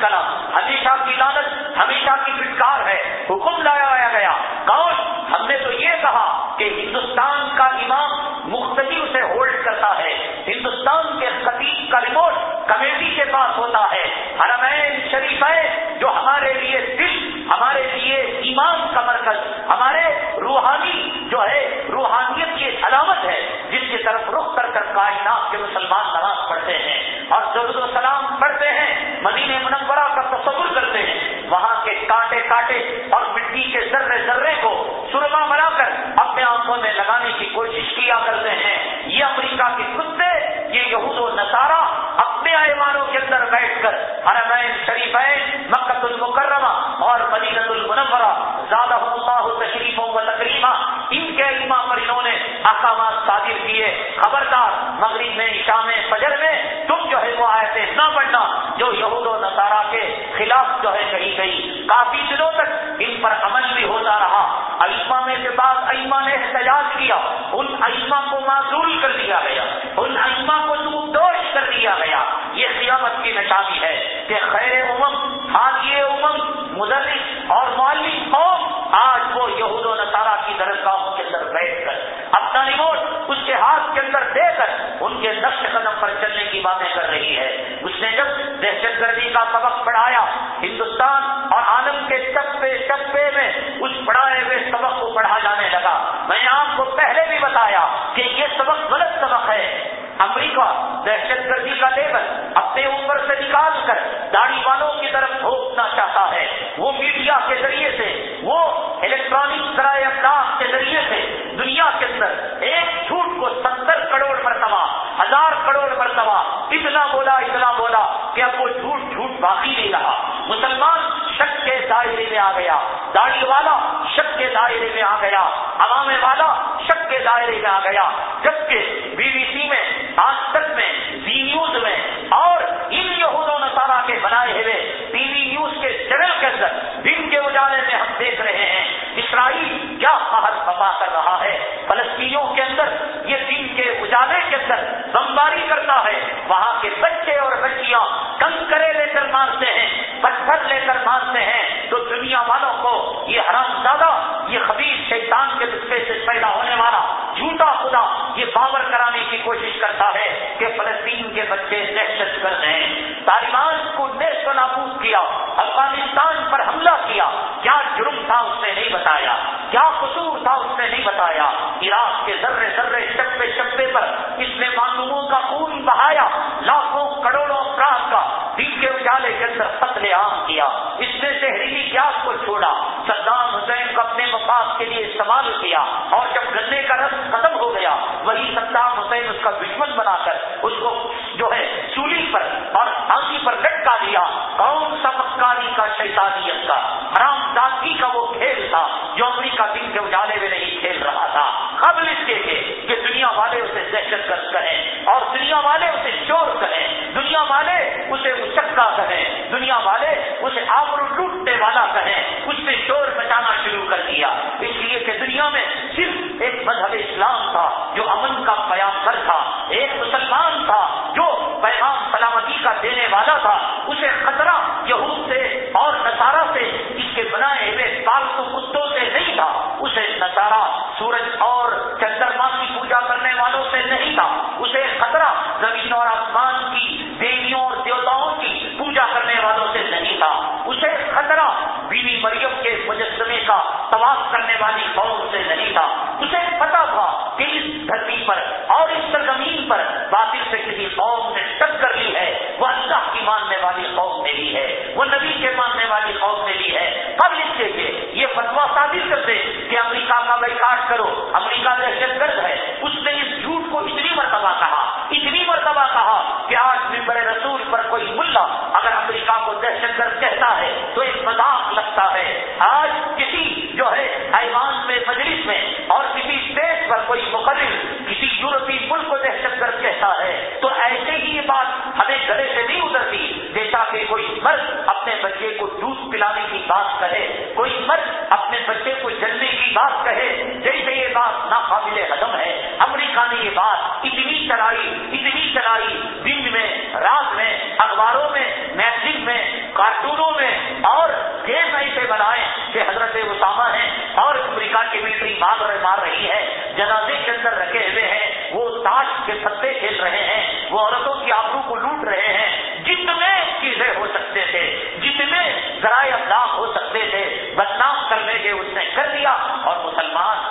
السلت ہمیشہ کی لانت ہمیشہ کی فٹکار ہے، حکم لایا گیا۔ کون؟ ہم نے تو یہ کہا کہ ہندوستان کا امام مختلف سے ہولڈ کرتا ہے۔ ہندوستان کے خطیب کا ریموٹ کمیٹی کے پاس ہوتا ہے۔ حرمین شریف ہے جو ہمارے لیے دل، ہمارے لیے ایمان کا مرکز، ہمارے روحانی جو ہے، روحانیت کی علامت ہے۔ کی طرف رخ کر کر کائنات کے مسلمان نماز پڑھتے ہیں اور درد و سلام پڑھتے ہیں، مدینہ منورہ کا تصور کرتے ہیں۔ وہاں کے کانٹے کاٹے اور مٹی کے ذرے ذرے کو سرما بنا کر اپنے آنکھوں میں لگانے کی کوشش کیا کرتے ہیں۔ یہ امریکہ کے کتے، یہ یہود و نصارہ اپنے ایمانوں کے اندر بیٹھ کر حرمین شریفین مکت المکرمہ اور مدینت المنورہ زیادہ اللہ تشریفوں و تقریبہ ان کے علما پر انہوں نے احکامات صادر کیے۔ خبردار، مغرب میں، شام فجر میں تم جو ہے وہ آیتیں نہ پڑھنا، جو یہود و نصارہ کے خلاف جو ہے کہی گئی۔ کافی دنوں تک ان پر عمل بھی ہوتا رہا۔ علما میں کے بعد علما نے احتجاج کیا۔ ان علما کو معذول کر دیا گیا۔ ان علما کو دوش کر دیا گیا۔ یہ قیامت کی نشانی ہے کہ خیر امم حاجی امم مدرس اور معلم قوم آج وہ یہود و نصارہ کی درسگاہوں کے اندر بیٹھ کر اپنا ریموٹ اس کے ہاتھ کے اندر دے کر ان کے نقش قدم پر چلنے کی باتیں کر رہی ہے۔ اس نے جب دہشت گردی کا سبق پڑھایا، ہندوستان اور عالم کے چپے چپے میں اس پڑھائے ہوئے سبق کو پڑھا جانے لگا۔ میں نے آپ کو پہلے بھی بتایا کہ یہ سبق غلط سبق ہے۔ امریکہ دہشت گردی کا لیبل اپنے اوپر سے نکال کر داڑھی والوں کی طرف بھوکنا چاہتا ہے۔ وہ میڈیا کے ذریعے سے، وہ الیکٹرانک ذرائع ابلاغ کے ذریعے سے دنیا کے اندر ایک جھوٹ کو ستر کروڑ مرتبہ، ہزار کروڑ مرتبہ اتنا بولا اتنا بولا کہ اب وہ جھوٹ جھوٹ باقی نہیں رہا۔ مسلمان شک کے دائرے میں آ گیا، داڑھی والا شک کے دائرے میں آ گیا، عوام والا شک کے دائرے میں آ گیا۔ جبکہ بی بی سی میں، آج تک میں بی نیوز میں اور ان یہود و نصارہ کے بنائے ہوئے ٹی وی نیوز کے چینل کے اندر دن کے اجالے میں ہم دیکھ رہے ہیں اسرائیل کیا باہر بپا کر رہا ہے فلسطینیوں کے اندر یہ دن کے اجالے کے بمباری کرتا ہے، وہاں کے بچے اور بچیاں کنکرے لے کر مارتے ہیں پتھر لے کر مارتے ہیں۔ تو دنیا والوں کو یہ حرام زیادہ، یہ خبیص شیطان کے نسخے سے پیدا ہونے والا جھوٹا خدا یہ باور کرانے کی کوشش کرتا ہے کہ فلسطین کے بچے دہشت گرد ہیں۔ طالبان کو نیش و نابود کیا، افغانستان پر حملہ کیا کیا جرم تھا اس نے نہیں بتایا کیا قصور تھا اس نے نہیں بتایا عراق کے ذرے ذرے چپے چپے پر اس نے معلوموں کا خون بہایا لاکھوں کروڑوں افراد کا دل کے اجالے کے اندر قتل عام کیا اس نے زہریلی گیس کو چھوڑا۔ صدام حسین کو اپنے مفاد کے لیے استعمال اللہ کہیں والی قوم میں بھی ہے، وہ نبی کے ماننے والی قوم میں بھی ہے۔ اب اس کے لیے یہ فتوا ثابت کرتے کہ امریکہ کا بائیکاٹ کرو۔ امریکہ دہشت گرد ہے۔ اس نے اس جھوٹ کو اتنی مرتبہ کہا، اتنی مرتبہ کہا کہ آج ممبر رسول پر کوئی ملا۔ اگر امریکہ کو دہشت گرد کہتا ہے تو ایک مذاق بات کہے، کوئی مرد اپنے بچے کو جلدی کی بات کہے، جیسے یہ بات ناقابل ہضم ہے امریکہ نے یہ بات مسلمان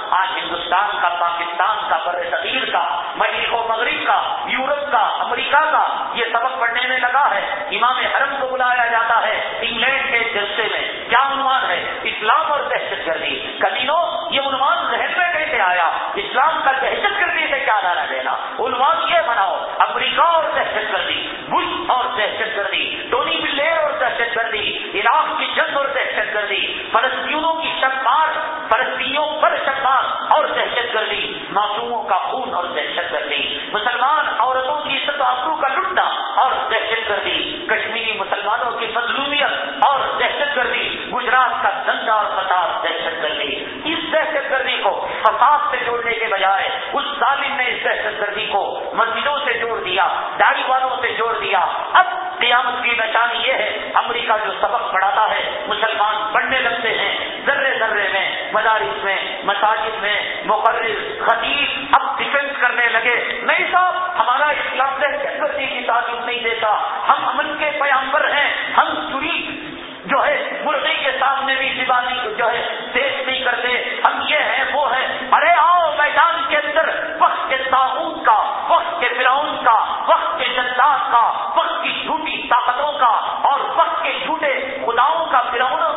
دہشت گردی، اس دہشت گردی کو فساد سے جوڑنے کے بجائے اس ظالم نے اس دہشت گردی کو مسجدوں سے جوڑ دیا، داڑھی والوں سے جوڑ دیا۔ اب قیامت کی نشانی یہ ہے، امریکہ جو سبق پڑھاتا ہے، مسلمان پڑھنے لگتے ہیں، ذرے ذرے میں مدارس میں، مساجد میں مقرر، خطیب اب ڈیفینس کرنے لگے۔ نہیں صاحب، ہمارا اسلام دہشت گردی کی تعلیم نہیں دیتا۔ ہم امن کے پیامبر ہیں، ہم چوری جو ہے مرغی کے سامنے بھی شیوانی جو ہے، پیش نہیں کرتے۔ ہم یہ ہیں، وہ ہیں۔ ارے آؤ میدان کے اندر، وقت کے تعاون کا، وقت کے فراؤن کا، وقت کے جداد کا، وقت کی جھوٹی طاقتوں کا، اور وقت کے جھوٹے خداؤں کا، فرعونوں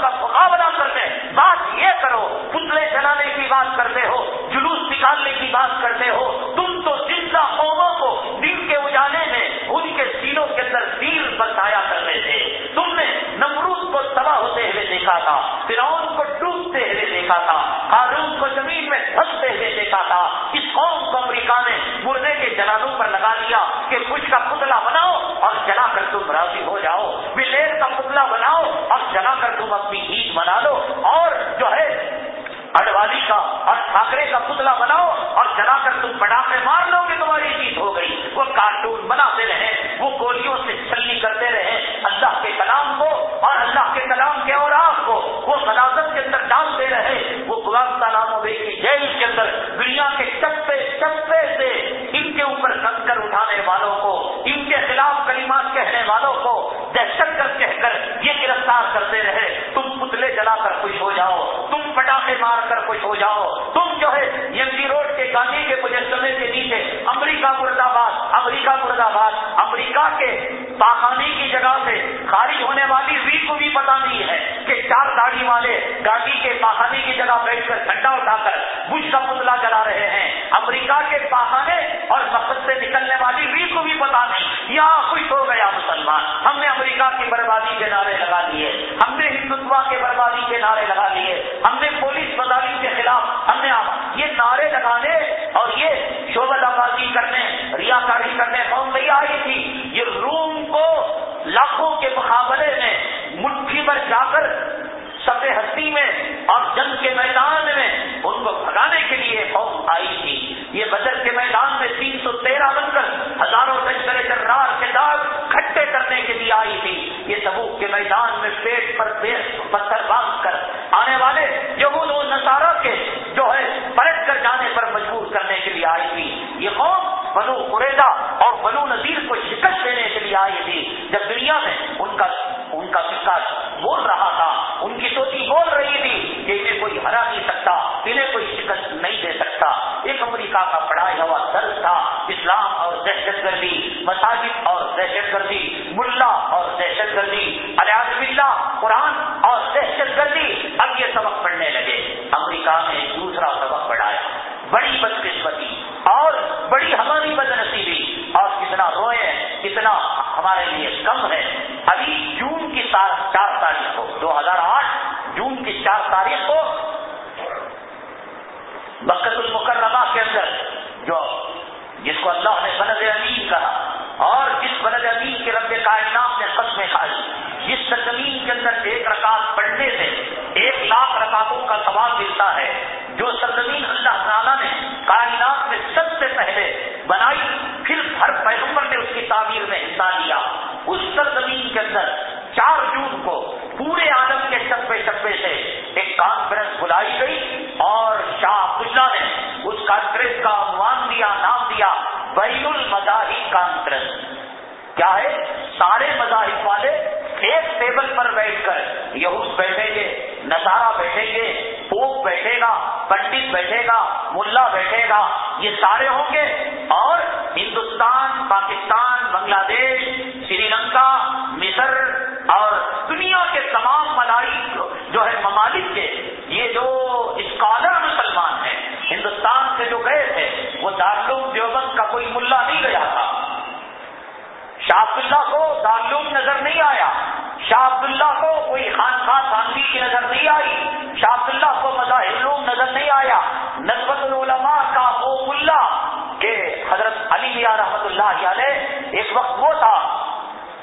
دیکھا تھا۔ فرعون کو ڈوبتے ہوئے دیکھا تھا۔ قارون کو زمین میں دھستے ہوئے دیکھا تھا۔ اس قوم کو امریکہ نے مردے کے جنازوں پر لگا دیا۔ کرتے رہے تم پتلے جلا کر لاکھوں کے مقابلے میں مٹھی پر جا کر سب ہستی میں اور جنگ کے میدان میں ان کو بھگانے کے لیے قوم آئی تھی۔ یہ بدر کے میدان میں تین سو تیرہ بن کر ہزاروں لشکر جرار کے داغ کھٹے کرنے کے لیے آئی تھی۔ یہ تبوک کے میدان میں پیٹ پر پتھر باندھ کر آنے والے یہود و نصارہ کے جو ہے پلٹ کر جانے پر مجبور کرنے کے لیے آئی تھی۔ یہ قوم بنو قریدا اور بنو نذیر کو شکست دینے کے لیے آئی تھی جب دنیا میں ان کا ان کا سکا بول رہا تھا، ان کی سوچی بول رہی تھی کہ انہیں کوئی ہرا نہیں سکتا، انہیں کوئی شکست نہیں دے سکتا۔ ایک امریکہ کا پڑھائی ہوا درد تھا، اسلام اور دہشت گردی، مساجد اور دہشت گردی، ملا اور دہشت گردی الیاز بلّہ قرآن اور دہشت گردی، اب یہ سبق پڑھنے لگے۔ امریکہ نے دوسرا سبق پڑھایا بڑی بدقسمتی اور بڑی ہماری بد نصیبی اور کتنا روئے کتنا کم ہے ابھی جون کی چار تاریخ کو، دو ہزار آٹھ جون کی چار تاریخ کو بکت المکرمہ کے اندر جو جس کو اللہ نے بلد امین کہا اور جس بلد امین کے رب کائنات نے قسم کھائی جس سرزمین کے اندر ایک رکعت پڑھنے سے ایک لاکھ رکعتوں کا ثواب ملتا ہے، جو سرزمین اللہ تعالیٰ نے کائنات میں سب سے پہلے بنائی، پھر ہر پیغمبر نے اس کی تعمیر میں حصہ لیا۔ اس سرزمین کے اندر چار جون کو پورے عالم کے شبے شبے سے ایک کانفرنس بلائی گئی اور شاہ عبداللہ نے اس کانفرنس کا عنوان دیا، نام دیا بین المذاہب کانفرنس کیا ہے؟ سارے مذاہب والے ایک ٹیبل پر بیٹھ کر یہود بیٹھیں گے۔ نظارہ بیٹھیں گے، پوپ بیٹھے گا، پنڈت بیٹھے گا، ملا بیٹھے گا، یہ سارے ہوں گے۔ اور ہندوستان، پاکستان، بنگلہ دیش، سری لنکا، مصر اور دنیا کے تمام ملائک جو ہے ممالک کے، یہ جو اسکالر مسلمان ہیں، ہندوستان سے جو گئے تھے، وہ دارالعلوم دیوبند کا کوئی ملا نہیں گیا تھا۔ شاہ عبداللہ کو دارالعلوم نظر نہیں آیا۔ شاہ عبداللہ کو کوئی خان خان خانوی کی نظر نہیں آئی، شاہ عبداللہ کو مظاہر نظر نہیں آیا۔ نسبت العلماء کا وہ ملا کہ حضرت علی رحمت اللہ علیہ ایک وقت وہ تھا۔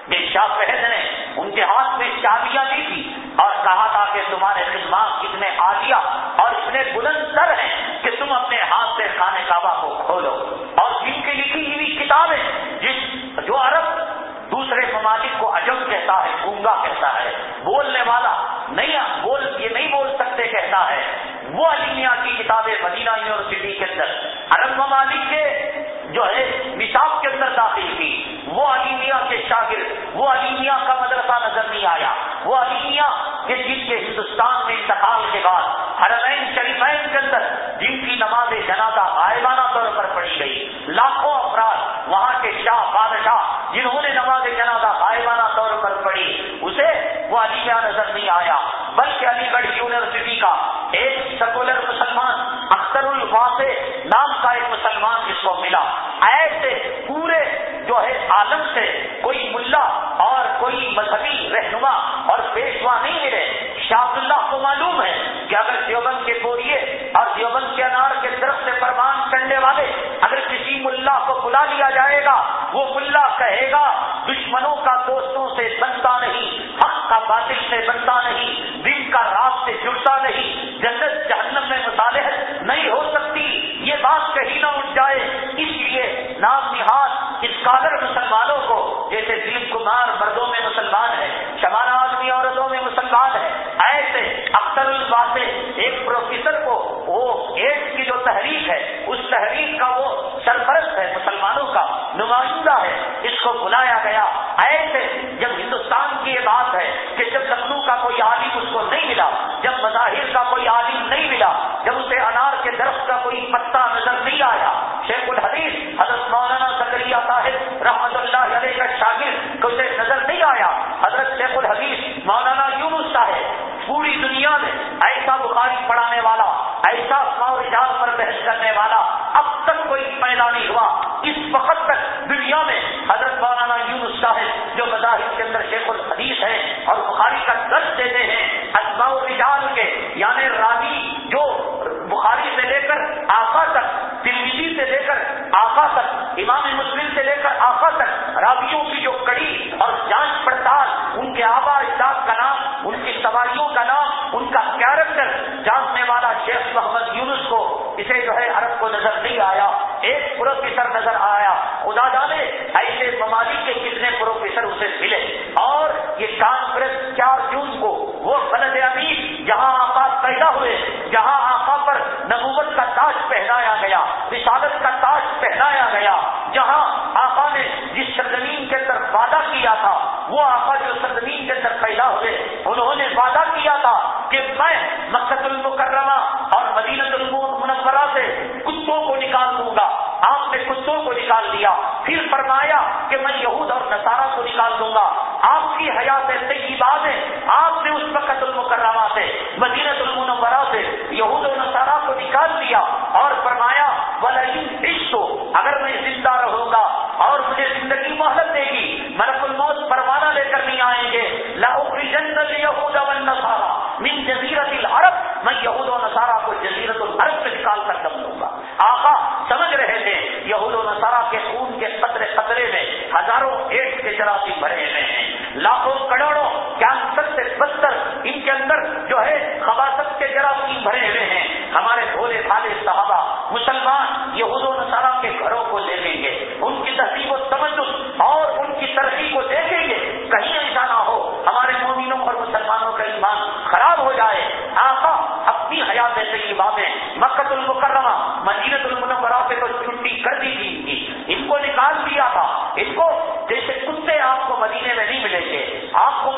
کہ شاہ فہد نے ان کے ہاتھ میں چابیاں دی تھی اور کہا تھا کہ تمہارے خدمات کتنے آدیا اور اتنے بلند سر ہیں کہ تم اپنے ہاتھ سے خانے کعبہ کو کھولو۔ اور جن کی لکھی ہوئی کتابیں جس جو عرب دوسرے ممالک کو عجب کہتا ہے، گونگا کہتا ہے۔ بولنے والا نہیں بول، یہ نہیں بول سکتے، کہتا ہے۔ وہ علیمیہ کی کتابیں مدینہ یونیورسٹی کے اندر، عرب ممالک کے جو ہے، نصاب کے اندر داخل کی۔ وہ علیمیہ کے شاگرد، وہ علیمیہ کا مدرسہ نظر نہیں آیا۔ وہ علیمیہ کہ جن کے ہندوستان میں انتقال کے بعد، حرمین شریفین کے اندر، جن کی نماز جنازہ غائبانہ طور پر پڑھی گئی۔ لاکھوں افراد وہاں کے شاہ بادشاہ جنہوں نے نماز جنازہ غائبانہ طور پر پڑھی، اسے وہ علی علیمیہ نظر نہیں آیا۔ بلکہ علی گڑھ یونیورسٹی کا ایک سیکولر مسلمان، اختر الفاظ نام کا ایک مسلمان جس کو ملا۔ ایسے پورے جو ہے عالم سے کوئی ملا اور کوئی مذہبی رہنما اور پیشوا نہیں ملے۔ شاہ اللہ کو معلوم ہے کہ اگر دیوبند کے بوریے اور دیوبند کے انار سے پروان چڑھنے والے، اگر کسی ملا کو بلا لیا جائے گا، وہ ملا کہے گا، دشمنوں کا دوستوں سے بنتا نہیں، حق کا باطل سے بنتا نہیں دن کا رات سے جڑتا نہیں، جنت جہنم میں مصالحت نہیں ہو سکتی، یہ بات کہیں نہ اٹھ جائے۔ اس لیے نام نہاد اسکالر مسلمانوں کو، جیسے دلیپ کمار مردوں میں مسلمان ہے شمانہ آدمی عورتوں میں مسلمان ہے، ایسے اختر الباس ایک پروفیسر کو وہ ایڈس کی جو تحریک ہے، اس تحریک کا وہ سرپرست ہے، مسلمانوں کا نمائندہ ہے۔ اس کو بلایا گیا۔ ایسے جب ہندوستان کی یہ بات ہے کہ جب لکھنؤ کا کوئی عالم اس کو نہیں ملا، جب مظاہر کا کوئی عالم نہیں ملا، جب اسے انار کے درخت کا کوئی پتا نظر نہیں آیا، شیخ الحدیث آقا تک، امام مسلم سے لے کر آقا تک، راویوں کی جو کڑی اور جانچ پڑتال، ان کے آبا اجداد کا نام، ان کی سواریوں کا نام، ان کا کیریکٹر جاننے والا شیخ محمد یونس کو اسے جو ہے عرب کو نظر نہیں آیا ایک پروفیسر نظر آیا خدا جانے ایسے ممالک کے کتنے پروفیسر اسے ملے اور یہ کانفرنس چار جون کو وہ بلد امیر جہاں آقا پیدا ہوئے جہاں آقا پر نبوت کا تاج پہنایا گیا رسالت کا تاج پہنایا گیا جہاں آقا نے جس سرزمین کے اندر وعدہ کیا تھا وہ آقا جو سرزمین کے اندر پیدا ہوئے انہوں نے وعدہ کیا تھا کہ میں مقصد المکرمہ اور مدینت المنورہ سے کتوں کو نکال دوں گا آپ نے کتوں کو نکال دیا پھر فرمایا کہ میں یہود اور نصارہ کو نکال دوں گا آپ کی حیات بات ہے آپ نے اس وقت المکرمہ سے مدینت المنورہ سے یہود و نصارہ کو نکال دیا اور فرمایا عشق اگر میں زندہ رہوں گا اور مجھے زندگی مہلت دے گی ملک الموت پروانہ لے کر نہیں آئیں گے جنت یہود نسارا من جزیرت العرب میں یہود و نصارہ کو جزیرت العرب سے نکال کر دم دوں گا آقا سمجھ رہے تھے یہود و نصارہ کے خون کے قطرے قطرے میں ہزاروں ایڈ کے جراثیم بھرے ہوئے ہیں لاکھوں کروڑوں کینسر سے بدتر ان کے اندر جو خباست کے جراثیم بھرے ہوئے ہیں۔ ہمارے بھولے بھالے صحابہ مسلمان یہود و نصارہ کے گھروں کو دیکھیں گے۔ ان کی تہذیب و تمدن اور ان کی ترقی کو دیکھیں گے۔ کہیں ایسا نہ ہو، ہمارے مومنوں اور مسلمانوں کا ایمان خراب ہو جائے۔ آقا اپنی حیات طیبہ میں مکت المکرمہ مدینت المنورہ سے تو چھٹی کر دی تھی۔ ان کی ان کو نکال دیا تھا۔ ان کو جیسے کتے آپ کو مدینے میں نہیں ملیں گے۔ آپ کو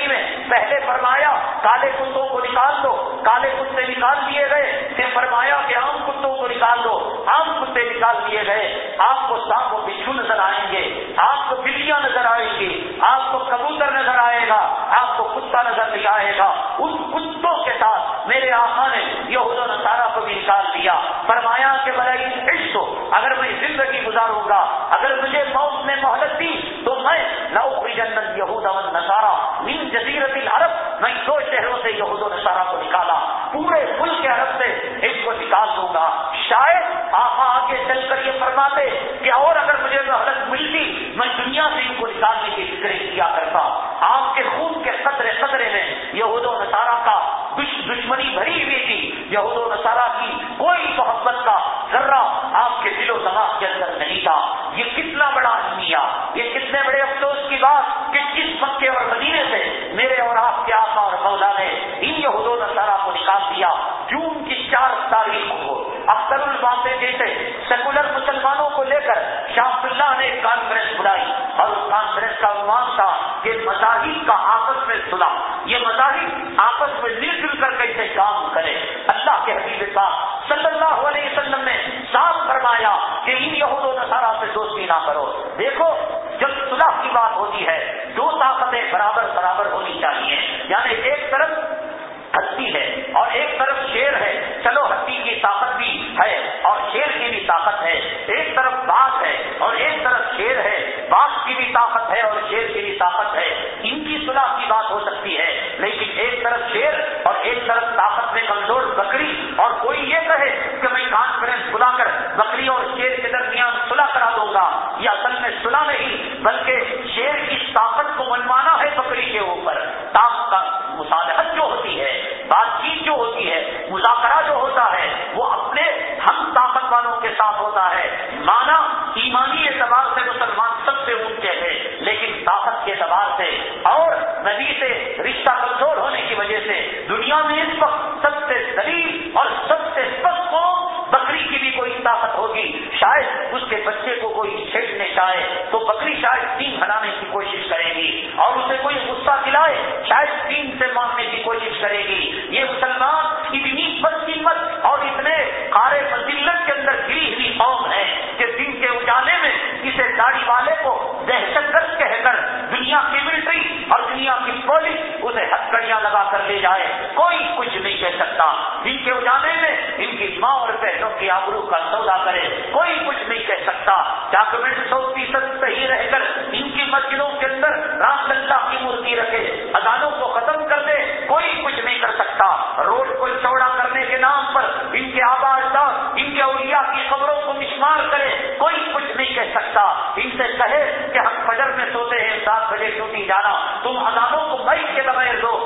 زندگی میں پہلے فرمایا، کالے کتوں کو نکال دو، کالے کتے نکال دیے گئے، پھر فرمایا کہ عام کتوں کو نکال دو عام کتے نکال دیے گئے، آپ کو سانپ و بچھو نظر آئیں گے، آپ کو بلیاں نظر آئیں گی، آپ کو کبوتر نظر آئے گا، آپ کو کتا نظر نہیں آئے گا۔ ان کتوں کے ساتھ میرے آقا نے یہ و نصارہ کو بھی نکال دیا۔ فرمایا کہ بڑائی عشق اگر میں زندگی گزاروں گا، اگر مجھے موت نے محلت دی تو میں نوکری جنت یہود نصارہ من جزیرت العرب. میں دو شہروں سے یہود و نصارہ کو نکالا، پورے ملک کے عرب سے اس کو نکال دوں گا۔ شاید آپ آگے چل کر یہ فرماتے کہ اور اگر مجھے محلت ملتی، میں دنیا سے ان کو نکالنے کی فکر کیا کرتا۔ آپ کے خون کے قطرے قطرے میں یہود و نصارہ کا دشمنی بھری ہوئی تھی۔ یہود و نصارہ کی کوئی محبت کا ذرہ آپ کے دل و دماغ کے بات کہ جس مکے اور مدینے سے میرے اور آپ کے آقا اور مولا نے ان یہود و نصارہ کو نکال دیا، جون کی چار تاریخ کو۔ اختر الباطے جیسے سیکولر مسلمانوں کو لے کر شاہ اللہ نے کانفرنس بلائی اور اس کانفرنس کا عنوان تھا کہ مذاہب کا آپس میں سنا یہ مذاہب آپس میں مل جل کر کیسے کام کرے؟ اللہ کے حبیب پاک صلی اللہ علیہ وسلم نے صاف فرمایا کہ ان یہود و نصارہ سے دوستی نہ کرو دیکھو جب صلح کی بات ہوتی ہے، دو طاقتیں برابر برابر ہونی چاہیے یعنی ایک طرف ہستی ہے اور ایک طرف شیر ہے۔ چلو، ہستی کی طاقت بھی ہے اور شیر کی بھی طاقت ہے۔ ایک طرف باغ ہے اور ایک طرف شیر ہے۔ باغ کی بھی طاقت ہے اور شیر کی بھی طاقت ہے۔ ان کی صلاح کی بات ہو سکتی ہے، لیکن ایک طرف شیر اور ایک طرف طاقت میں کمزور بکری اور کوئی یہ کہے کہ میں کانفرنس بلا کر بکری اور شیر کے درمیان صلاح کرا دوں گا یہ اصل میں صلاح نہیں بلکہ شیر کی طاقت کو منوانا ہے بکری کے اوپر طاقت مصالحت جو ہوتی ہے بات چیت جو ہوتی ہے مذاکرہ جو ہوتا ہے وہ اپنے ہم طاقت والوں کے ساتھ ہوتا ہے۔ مانا، ایمانی اعتبار سے مسلمان سب سے اونچے ہیں، لیکن طاقت کے اعتبار سے اور نبی سے رشتہ کمزور ہونے کی وجہ سے دنیا میں اس وقت سب سے دلیل اور سب سے سب کو بکری کی بھی کوئی طاقت ہوگی۔ شاید اس کے بچے کو کوئی چھیڑنے چاہے تو بکری شاید تین ہلانے کی کوشش کرے گی اور اسے کوئی غصہ دلائے شاید تین سے مانگنے کی کوشش کرے گی۔ یہ مسلمان اتنی بدقیمت اور اتنے کارے فضیلت کے اندر گری ہوئی قوم ہے کہ دن کے اجالے میں اسے داڑھی والے کو دہشت گرد کہہ کر دنیا کی ملٹری اور دنیا کی پولیس اسے ہتکڑیاں لگا کر لے جائے۔ کوئی کچھ نہیں کہہ سکتا۔ دن کے اجالے میں ان کی ماں اور بہنوں کی آبرو کا سودا کرے۔ کوئی کچھ نہیں کہہ سکتا۔ ڈاکومنٹ سو فیصد صحیح رہ کر ان کی مسجدوں کے اندر رام چندر اذانوں کو ختم کر دے۔ کوئی کچھ نہیں کر سکتا روڈ کو چوڑا کرنے کے نام پر ان کے آواز انبیاء کی خبروں کو مشمار کرے، کوئی کچھ نہیں کہہ سکتا۔ ان سے کہے کہ ہم فجر میں سوتے ہیں، سات بجے ڈیوٹی جانا، تم اذانوں کو بائک کے بغیر دو۔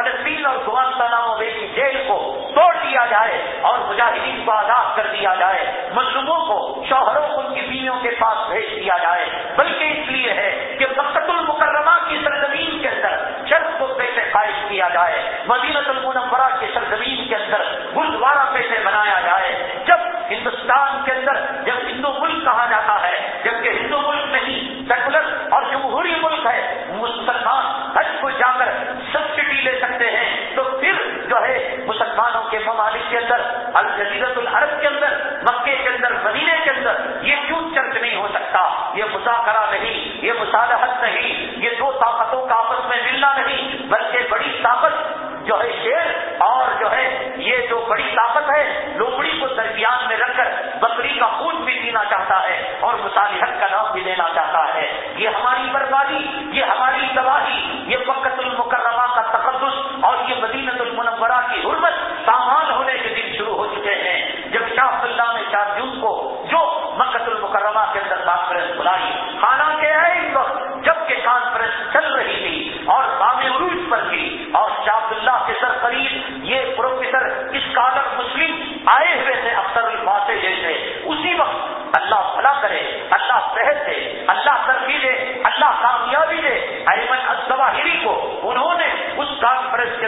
فلسطین اور گوانتانامو بے کی جیل کو توڑ دیا جائے اور مجاہدین کو آزاد کر دیا جائے مزدوروں کو شوہروں کو ان کی بیویوں کے پاس بھیج دیا جائے۔ بلکہ اس لیے ہے کہ مقت المکرمہ کی سرزمین کے اندر چرچ کو پیسے قائم کیا جائے۔ مدینت المنورہ کی سرزمین کے اندر گرودوارا پیسے بنایا جائے۔ جب ہندوستان کے اندر جب ہندو ملک کہا جاتا ہے، جبکہ ہندو ملک نہیں، سیکولر اور جمہوری ملک ہے، مسلمان حج کو جا کر سبسڈی لے سکتے ہیں تو پھر جو ہے مسلمانوں کے ممالک کے اندر الجزیرت العرب کے اندر مکے کے اندر مدینے کے اندر یہ کیوں چرچ نہیں ہو سکتا؟ یہ مذاکرہ نہیں، یہ مصالحت نہیں یہ دو طاقتوں کا آپس میں ملنا نہیں بلکہ بڑی طاقت جو ہے شیر اور جو ہے یہ جو بڑی طاقت ہے لومڑی کو درمیان میں رکھ کر بکری کا خون بھی پینا چاہتا ہے اور مصالحت کا نام بھی لینا چاہتا ہے یہ ہماری بربادی یہ ہماری تباہی یہ فقت المکرمہ کا تقدس اور یہ مدینت المنورہ کی حرمت سامان ہونے کے دن شروع ہو چکے ہیں جب شاہ اللہ نے چار جون کو جو مکت المکرمہ کے اندر کانفرنس بلائی حالانکہ ہے اس وقت جبکہ کانفرنس چل رہی تھی اور بام عروج پر تھی اور شاہ اللہ کے سر قریب یہ پروفیسر اسکالر مسلم آئے ہوئے تھے اختر الفاظ جیسے اسی وقت اللہ بھلا کرے اللہ صحت دے اللہ ترقی دے اللہ کامیابی دے ایمن الظواہری کو انہوں نے اس کانفرنس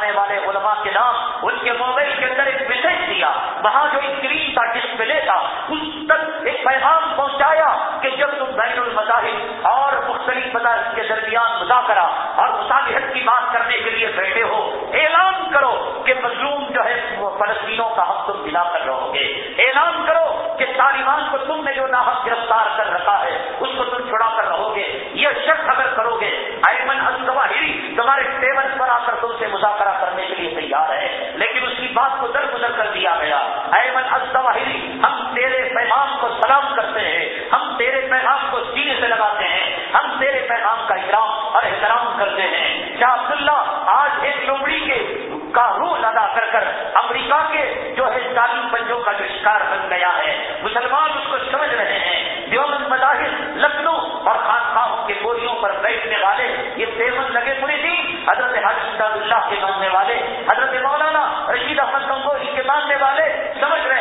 آنے والے علماء کے نام ان کے موبائل کے اندر ایک میسج دیا۔ وہاں جو اسکرین کا ڈسپلے تھا اس تک ایک پیغام پہنچایا کہ جب تم بین المذاہب اور مختلف مذاہب کے درمیان مذاکرہ اور مصالحت کی بات کرنے کے لیے بیٹھے ہو، اعلان کرو کہ مظلوم جو ہے فلسطینوں کا حق تم دلا کر رہو گے۔ اعلان کرو کہ طالبان کو تم نے جو ناحق گرفتار کر رکھا تیرے کا احترام اور احترام کرتے ہیں۔ شاہ عبداللہ آج ایک لومڑی کے کا رول ادا کر کر امریکہ کے جو ہے تعلیم بنجوں کا جو شکار بن گیا ہے، مسلمان اس کو سمجھ رہے ہیں۔ دیوبند مظاہر لکھنؤ اور خانخواہوں کے گولیوں پر بیٹھنے والے، یہ دیوبند لگے پوری تھی حضرت حاجی اللہ کے ماننے والے، حضرت مولانا رشید احمد گنگوہی کے ماننے والے، سمجھ رہے ہیں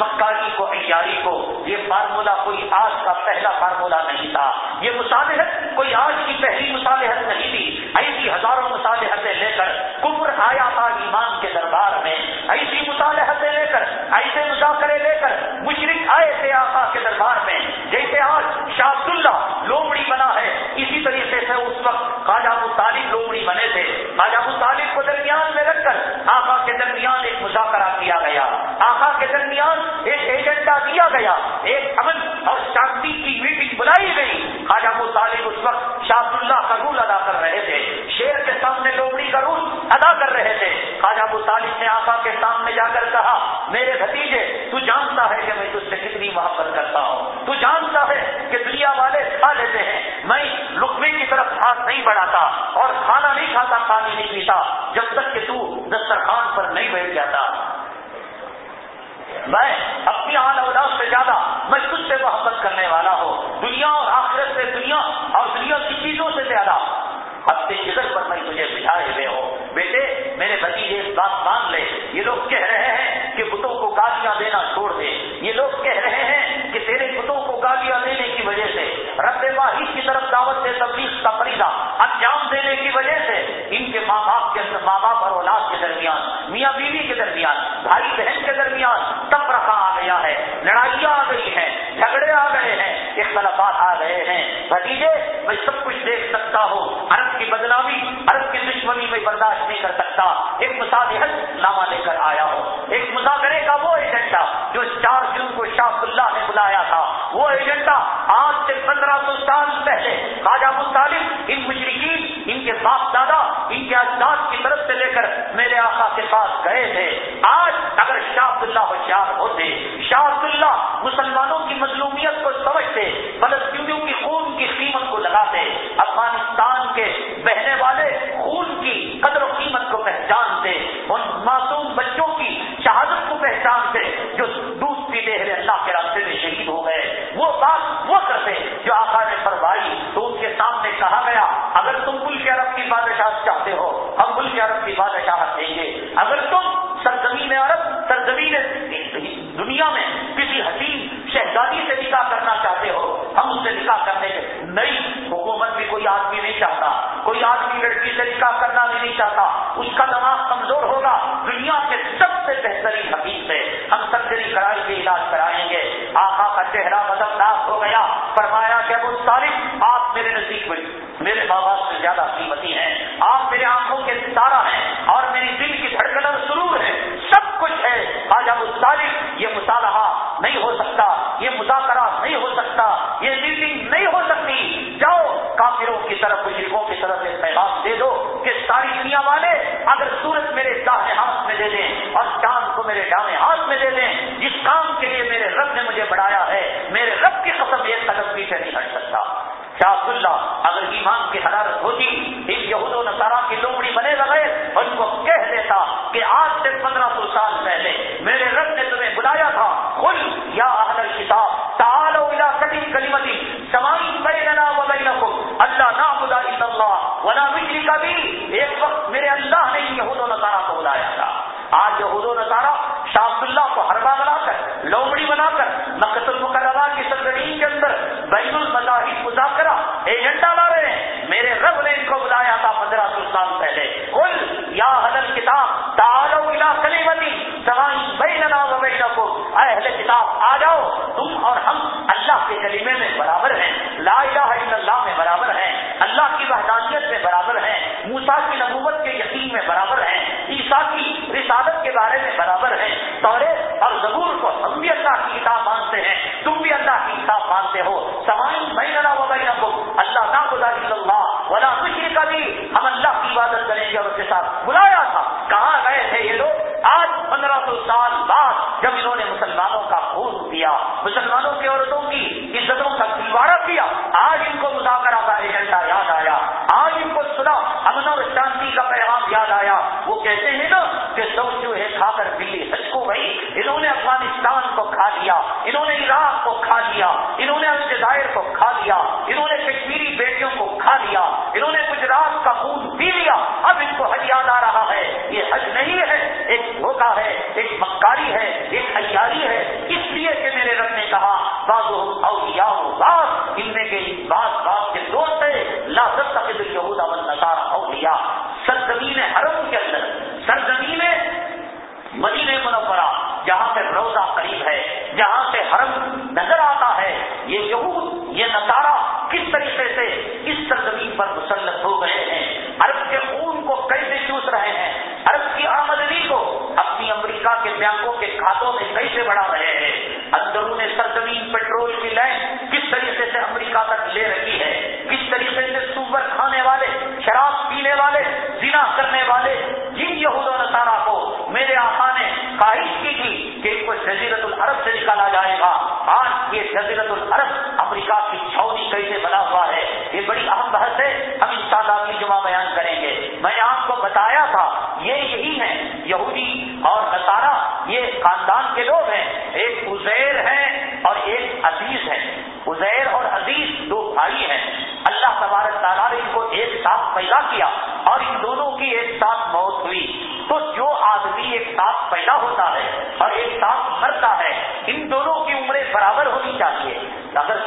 مکاری کو ایاری کو، یہ فارمولہ کوئی آج کا پہلا فارمولہ نہیں تھا۔ یہ مصالحت، کوئی آج کی پہلی مصالحت نہیں تھی۔ ایسی ہزاروں مصالحتیں لے کر کمر آیا تھا ایمان کے دربار میں۔ ایسی مصالحتیں لے کر، ایسے مذاکرے لے کر مشرق آئے تھے آقا کے دربار میں۔ جیسے آج شاہ عبداللہ لومڑی بنا ہے، اسی طریقے سے اس وقت خواجہ ابو طالب لومڑی بنے تھے۔ خواجہ ابو طالب کو درمیان میں رکھ کر آقا کے درمیان ایک مذاکرہ کیا گیا۔ آقا کے درمیان ایک ایجنڈا دیا گیا، ایک امن اور شانتی کی میٹنگ بلائی گئی۔ خواجہ ابو طالب اس وقت شاہ عبداللہ کا رول ادا کر رہے تھے۔ شیر کے سامنے لومڑی کا رول ادا کر رہے تھے۔ خواجہ ابو طالب نے آقا کے سامنے جا کر کہا، میرے بھتیجے، تو جانتا ہے کہ میں تجھ سے کتنی محبت کرتا ہوں۔ تو جانتا ہے کہ دنیا والے کھا لیتے ہیں۔ میں لکمے کی طرف ہاتھ نہیں بڑھاتا اور کھانا نہیں کھاتا پانی نہیں پیتا، جب تک کہ تو دسترخوان پر نہیں بیٹھ جاتا۔ میں اپنی آن اولاد سے زیادہ میں خود سے محبت کرنے والا ہوں۔ دنیا اور آخرت سے دنیا اور دنیا کی چیزوں سے زیادہ۔ اپنے جگہ پر میں تجھے بٹھائے ہوئے ہوں۔ بیٹے، میرے بچی یہ بات مان لے۔ یہ لوگ کہہ رہے ہیں کہ بتوں کو گالیاں دینا چھوڑ دے۔ یہ لوگ کہہ رہے ہیں کہ تیرے بتوں کو گالیاں دینے کی وجہ سے، رب واحد کی طرف دعوت سے تبلیغ کا فریضہ، انجام دینے کی وجہ سے ان کے ماں باپ کے اندر ماں باپ اور اولاد کے درمیان، میاں بیوی کے درمیان، بھائی بہن کے درمیان تب رکھا آ گیا ہے، لڑائیاں آ گئی ہیں، جھگڑے آ گئے ہیں، اختلافات آ گئے ہیں۔ بھتیجے میں سب کچھ دیکھ سکتا ہوں، عرب کی بدنامی، عرب کی دشمنی میں برداشت نہیں کر سکتا۔ ایک مسافر نامہ لے کر آیا ہوں ایک مسافرے کا وہ ایجنڈا جو چار جون کو شاہ اللہ نے بلایا تھا وہ ایجنڈا آج سے پندرہ سو سال پہلے خواجہ مطالب ان مشرقین ان کے باپ دادا ان کے اجداد کی طرف سے لے کر میرے آقا کے پاس گئے تھے آج اگر شاہ اللہ ہوشیار ہوتے شاہ اللہ مسلمانوں کی مظلومیت کو سمجھتے فلسطینیوں کی خون کی قیمت کو لگاتے افغانستان کے بہنے والے خون کی قدر و قیمت کو پہچانتے ان معصوم بچوں کی شہادت کو پہچانتے جو دودھ پیتے ہوئے اللہ کے راستے میں شہید ہو گئے وہ بات وہ کرتے جو آقا نے فرمائی تو ان کے سامنے کہا گیا اگر تم ملک عرب کی بادشاہ چاہتے ہو کی دیں گے اگر تم سرزمین عرب، سرزمین دنیا میں کسی حسین شہزادی سے نکاح کرنا چاہتے ہو، ہم اس سے نکاح کرنے کے نئی حکومت بھی کوئی آدمی نہیں چاہتا۔ کوئی آدمی لڑکی سے نکاح کرنا بھی نہیں چاہتا۔ اس کا دماغ کمزور ہوگا۔ دنیا کے سب سے بہترین حقیق سے ہم سرجری کرائیں گے علاج کرائیں گے آقا کا چہرہ بدمناک ہو گیا فرمایا کہ ابو طالب آپ میرے نزدیک میں میرے ماں باپ سے زیادہ قیمتی ہیں آپ میرے آنکھوں کے ستارہ ہیں اور میری دل کی دھڑکن ضرور ہے سب کچھ ہے آج ابو طالب یہ مطالعہ نہیں ہو سکتا یہ مذاکرہ نہیں ہو سکتا یہ میٹنگ نہیں ہو سکتی جاؤ کافروں کی طرف مشرقوں کی طرف ایک پیغام دے دو کہ ساری دنیا والے اگر سورج میرے داہنے ہاتھ میں دے دیں اور چاند کو میرے ڈانے ہاتھ میں دے لیں جس کام کے لیے میرے رب نے مجھے بڑھایا موسا کی نبوت کے یقین میں برابر ہیں، عیسیٰ کی رسالت کے بارے میں برابر ہیں۔ تورے اور زبور کو ہم بھی اللہ کی کتاب مانتے ہیں، تم بھی اللہ کی کتاب مانتے ہو۔ سمائی بیننا و بینکم، اللہ نہ خدا اللہ، ولا مشرک بھی۔ ہم اللہ کی عبادت کریں گے اور اس کے ساتھ بلایا تھا۔ کہاں گئے تھے یہ لوگ؟ آج پندرہ سو سال بعد جب انہوں نے مسلمانوں کا خون کیا مسلمانوں کی عورتوں کی کہتے ہیں نا کہ سو چوہے کھا کر بلی سچ کو گئی انہوں نے افغانستان کو کھا لیا، انہوں نے عراق کو کھا لیا، انہوں نے الجزائر کو کھا لیا، انہوں نے کشمیری بیٹیوں کو کھا لیا، انہوں نے گجرات کا خون پی لیا، اب ان کو حج یاد آ رہا ہے، یہ حج نہیں ہے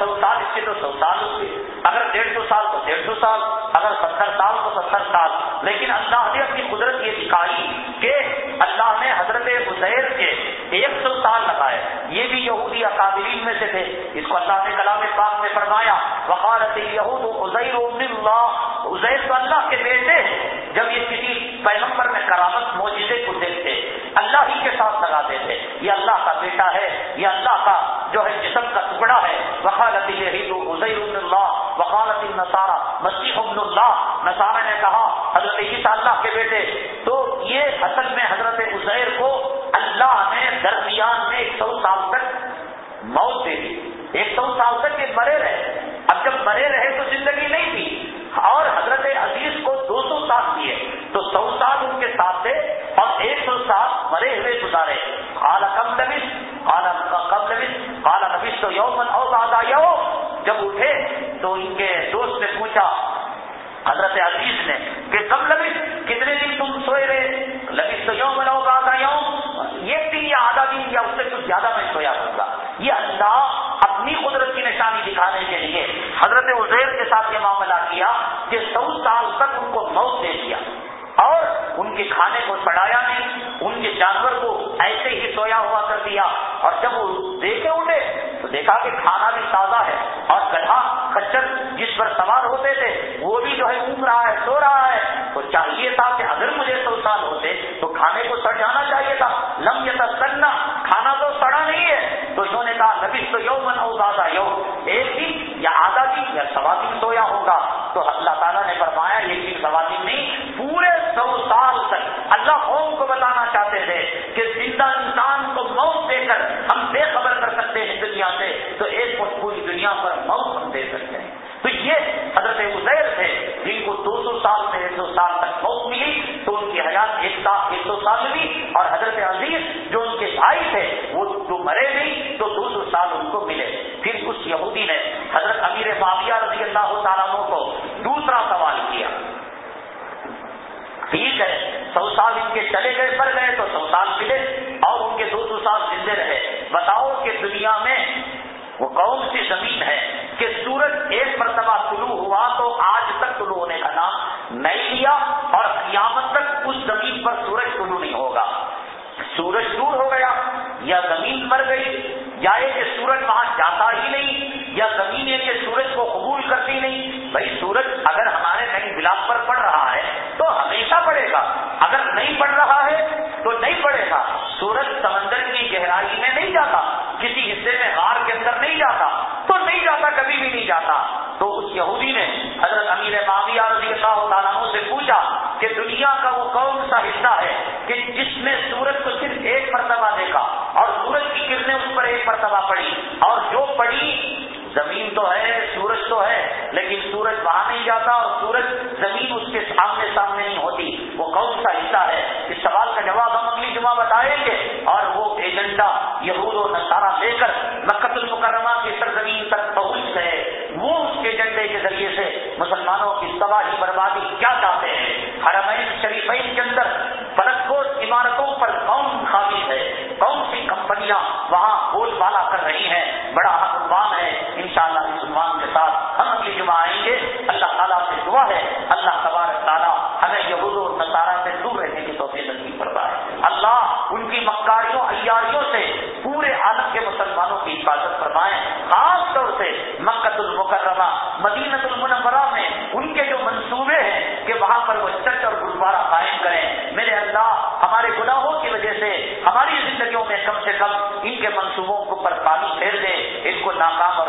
سو سال، اس کے تو سو سال اس کے اگر ڈیڑھ سو سال تو ڈیڑھ سو سال، اگر ستر سال تو ستر سال۔ لیکن اللہ نے اپنی قدرت یہ دکھائی کہ اللہ نے حضرت حسین کے ایک سو سال لگائے۔ یہ بھی یہودی اکابرین میں سے تھے۔ اس کو اللہ نے کلام پاک میں فرمایا، وقالت یہود عزیر اللہ۔ عزیر تو اللہ کے بیٹے جب یہ کسی پیغمبر میں کرامت موجودے کو دیکھتے اللہ ہی کے ساتھ لگاتے تھے یہ اللہ کا بیٹا ہے، یہ اللہ کا جو ہے جسم کا ٹکڑا ہے۔ وقالت اللہ، وقالت النصارہ، مسیح ابن اللہ۔ نصارہ نے کہا، حضرت عیسیٰ اللہ کے بیٹے، تو یہ اصل میں حضرت عزیر کو اللہ نے درمیان میں ایک سو سال تک موت دے دی۔ ایک سو سال تک یہ مرے رہے۔ اب جب مرے رہے تو زندگی نہیں تھی۔ اور حضرت عزیز کو دو سو سال دیے۔ تو سو سال ان کے ساتھ تھے اور ایک سو سال مرے ہوئے گزارے۔ کالا کم نبیس کالا کم نبیس کالا نبیس تو یومن اور بات یو جب اٹھے تو ان کے دوست نے پوچھا، حضرت عزیز نے، کہ کب لبیس کتنے دن تم سوئے رہے؟ لبیس تو یوم بناؤ بات یوم؟ ایک دن یا آدھا دن یا اس سے کچھ زیادہ میں سویا ہوں گا یہ اللہ اپنی قدرت نشانی دکھانے کے لیے حضرت عزیر کے ساتھ یہ معاملہ کیا کہ سو سال تک ان کو موت دے دیا اور ان کے کھانے کو چڑھایا نہیں، ان کے جانور کو ایسے ہی سویا ہوا کر دیا اور جب وہ دیکھے اٹھے تو دیکھا کہ کھانا بھی تازہ ہے اور گڑھا کچر جس پر سوار ہوتے تھے، وہ بھی جو ہے اونگ رہا ہے، سو رہا ہے۔ تو چاہیے تھا کہ اگر مجھے سو سال ہوتے تو کھانے کو سڑ جانا چاہیے تھا۔ لم یہ سڑنا کھانا تو سڑا نہیں ہے۔ تو انہوں نے کہا، نبی، تو یو من دادا یو ایک دن یا آدھا دن یا سوا دن سویا ہوگا. تو اللہ تعالیٰ نے فرمایا ایک دن سوا دن نہیں، پورے سو سال تک اللہ قوم کو بتانا چاہتے تھے کہ زندہ انسان کو موت دے کر ہم بے خبر کر سکتے ہیں دنیا سے. تو ایک وقت پوری دنیا پر موت ہم دے سکتے ہیں. تو یہ حضرت عزیر تھے، جن کو دو سو سال سے ایک سو سال تک موت ملی. تو ان کی حیات ایک سال ایک سو سال ملی اور حضرت عزیز جو ان کے بھائی تھے جو مرے نہیں تو دو سو سال ان کو ملے۔ پھر اس یہودی نے حضرت امیر معاویہ رضی اللہ تعالیٰ کو دوسرا سوال کیا۔ ٹھیک ہے، سو سال ان کے چلے گئے پڑ گئے تو سو سال ملے اور ان کے دو سو سال زندے رہے۔ بتاؤ کہ دنیا میں وہ کون سی زمین ہے کہ سورج ایک مرتبہ طلوع ہوا تو آج تک طلوع ہونے کا نام نہیں لیا اور قیامت تک اس زمین پر سورج طلوع نہیں ہوگا۔ سورج دور ہو گیا۔ یا زمین مر گئی یا یہ کہ سورج وہاں جاتا ہی نہیں، یا زمین یہ کہ سورج کو قبول کرتی نہیں۔ بھائی، سورج اگر ہمارے کہیں بلاس پر پڑ رہا ہے تو ہمیشہ پڑے گا۔ اگر نہیں پڑ رہا ہے تو نہیں پڑے گا۔ سورج سمندر کی گہرائی میں نہیں جاتا، کسی حصے میں غار کے اندر نہیں جاتا، تو نہیں جاتا، کبھی بھی نہیں جاتا۔ تو اس یہودی نے حضرت امیر معاویہ رضی اللہ تعالیٰ سے پوچھا کہ دنیا کا وہ کون سا حصہ ہے کہ جس نے سورج کو صرف ایک مرتبہ دیکھا اور سورج کی کرنیں اس پر ایک مرتبہ پڑی اور جو پڑی، زمین تو ہے، سورج تو ہے، لیکن سورج وہاں نہیں جاتا اور سورج زمین اس کے سامنے سامنے نہیں ہوتی۔ وہ کون سا حصہ ہے؟ اس سوال کا جواب ہم اگلی جمعہ بتائیں گے۔ اور وہ ایجنڈا یہود و نصارہ لے کر مکت المکرمہ کی سرزمین تک پہنچ گئے۔ وہ اس ایجنڈے کے ذریعے سے مسلمانوں کی تباہی بربادی کیا چاہتے ہیں؟ حرمین شریفین کے اندر Ba کم ان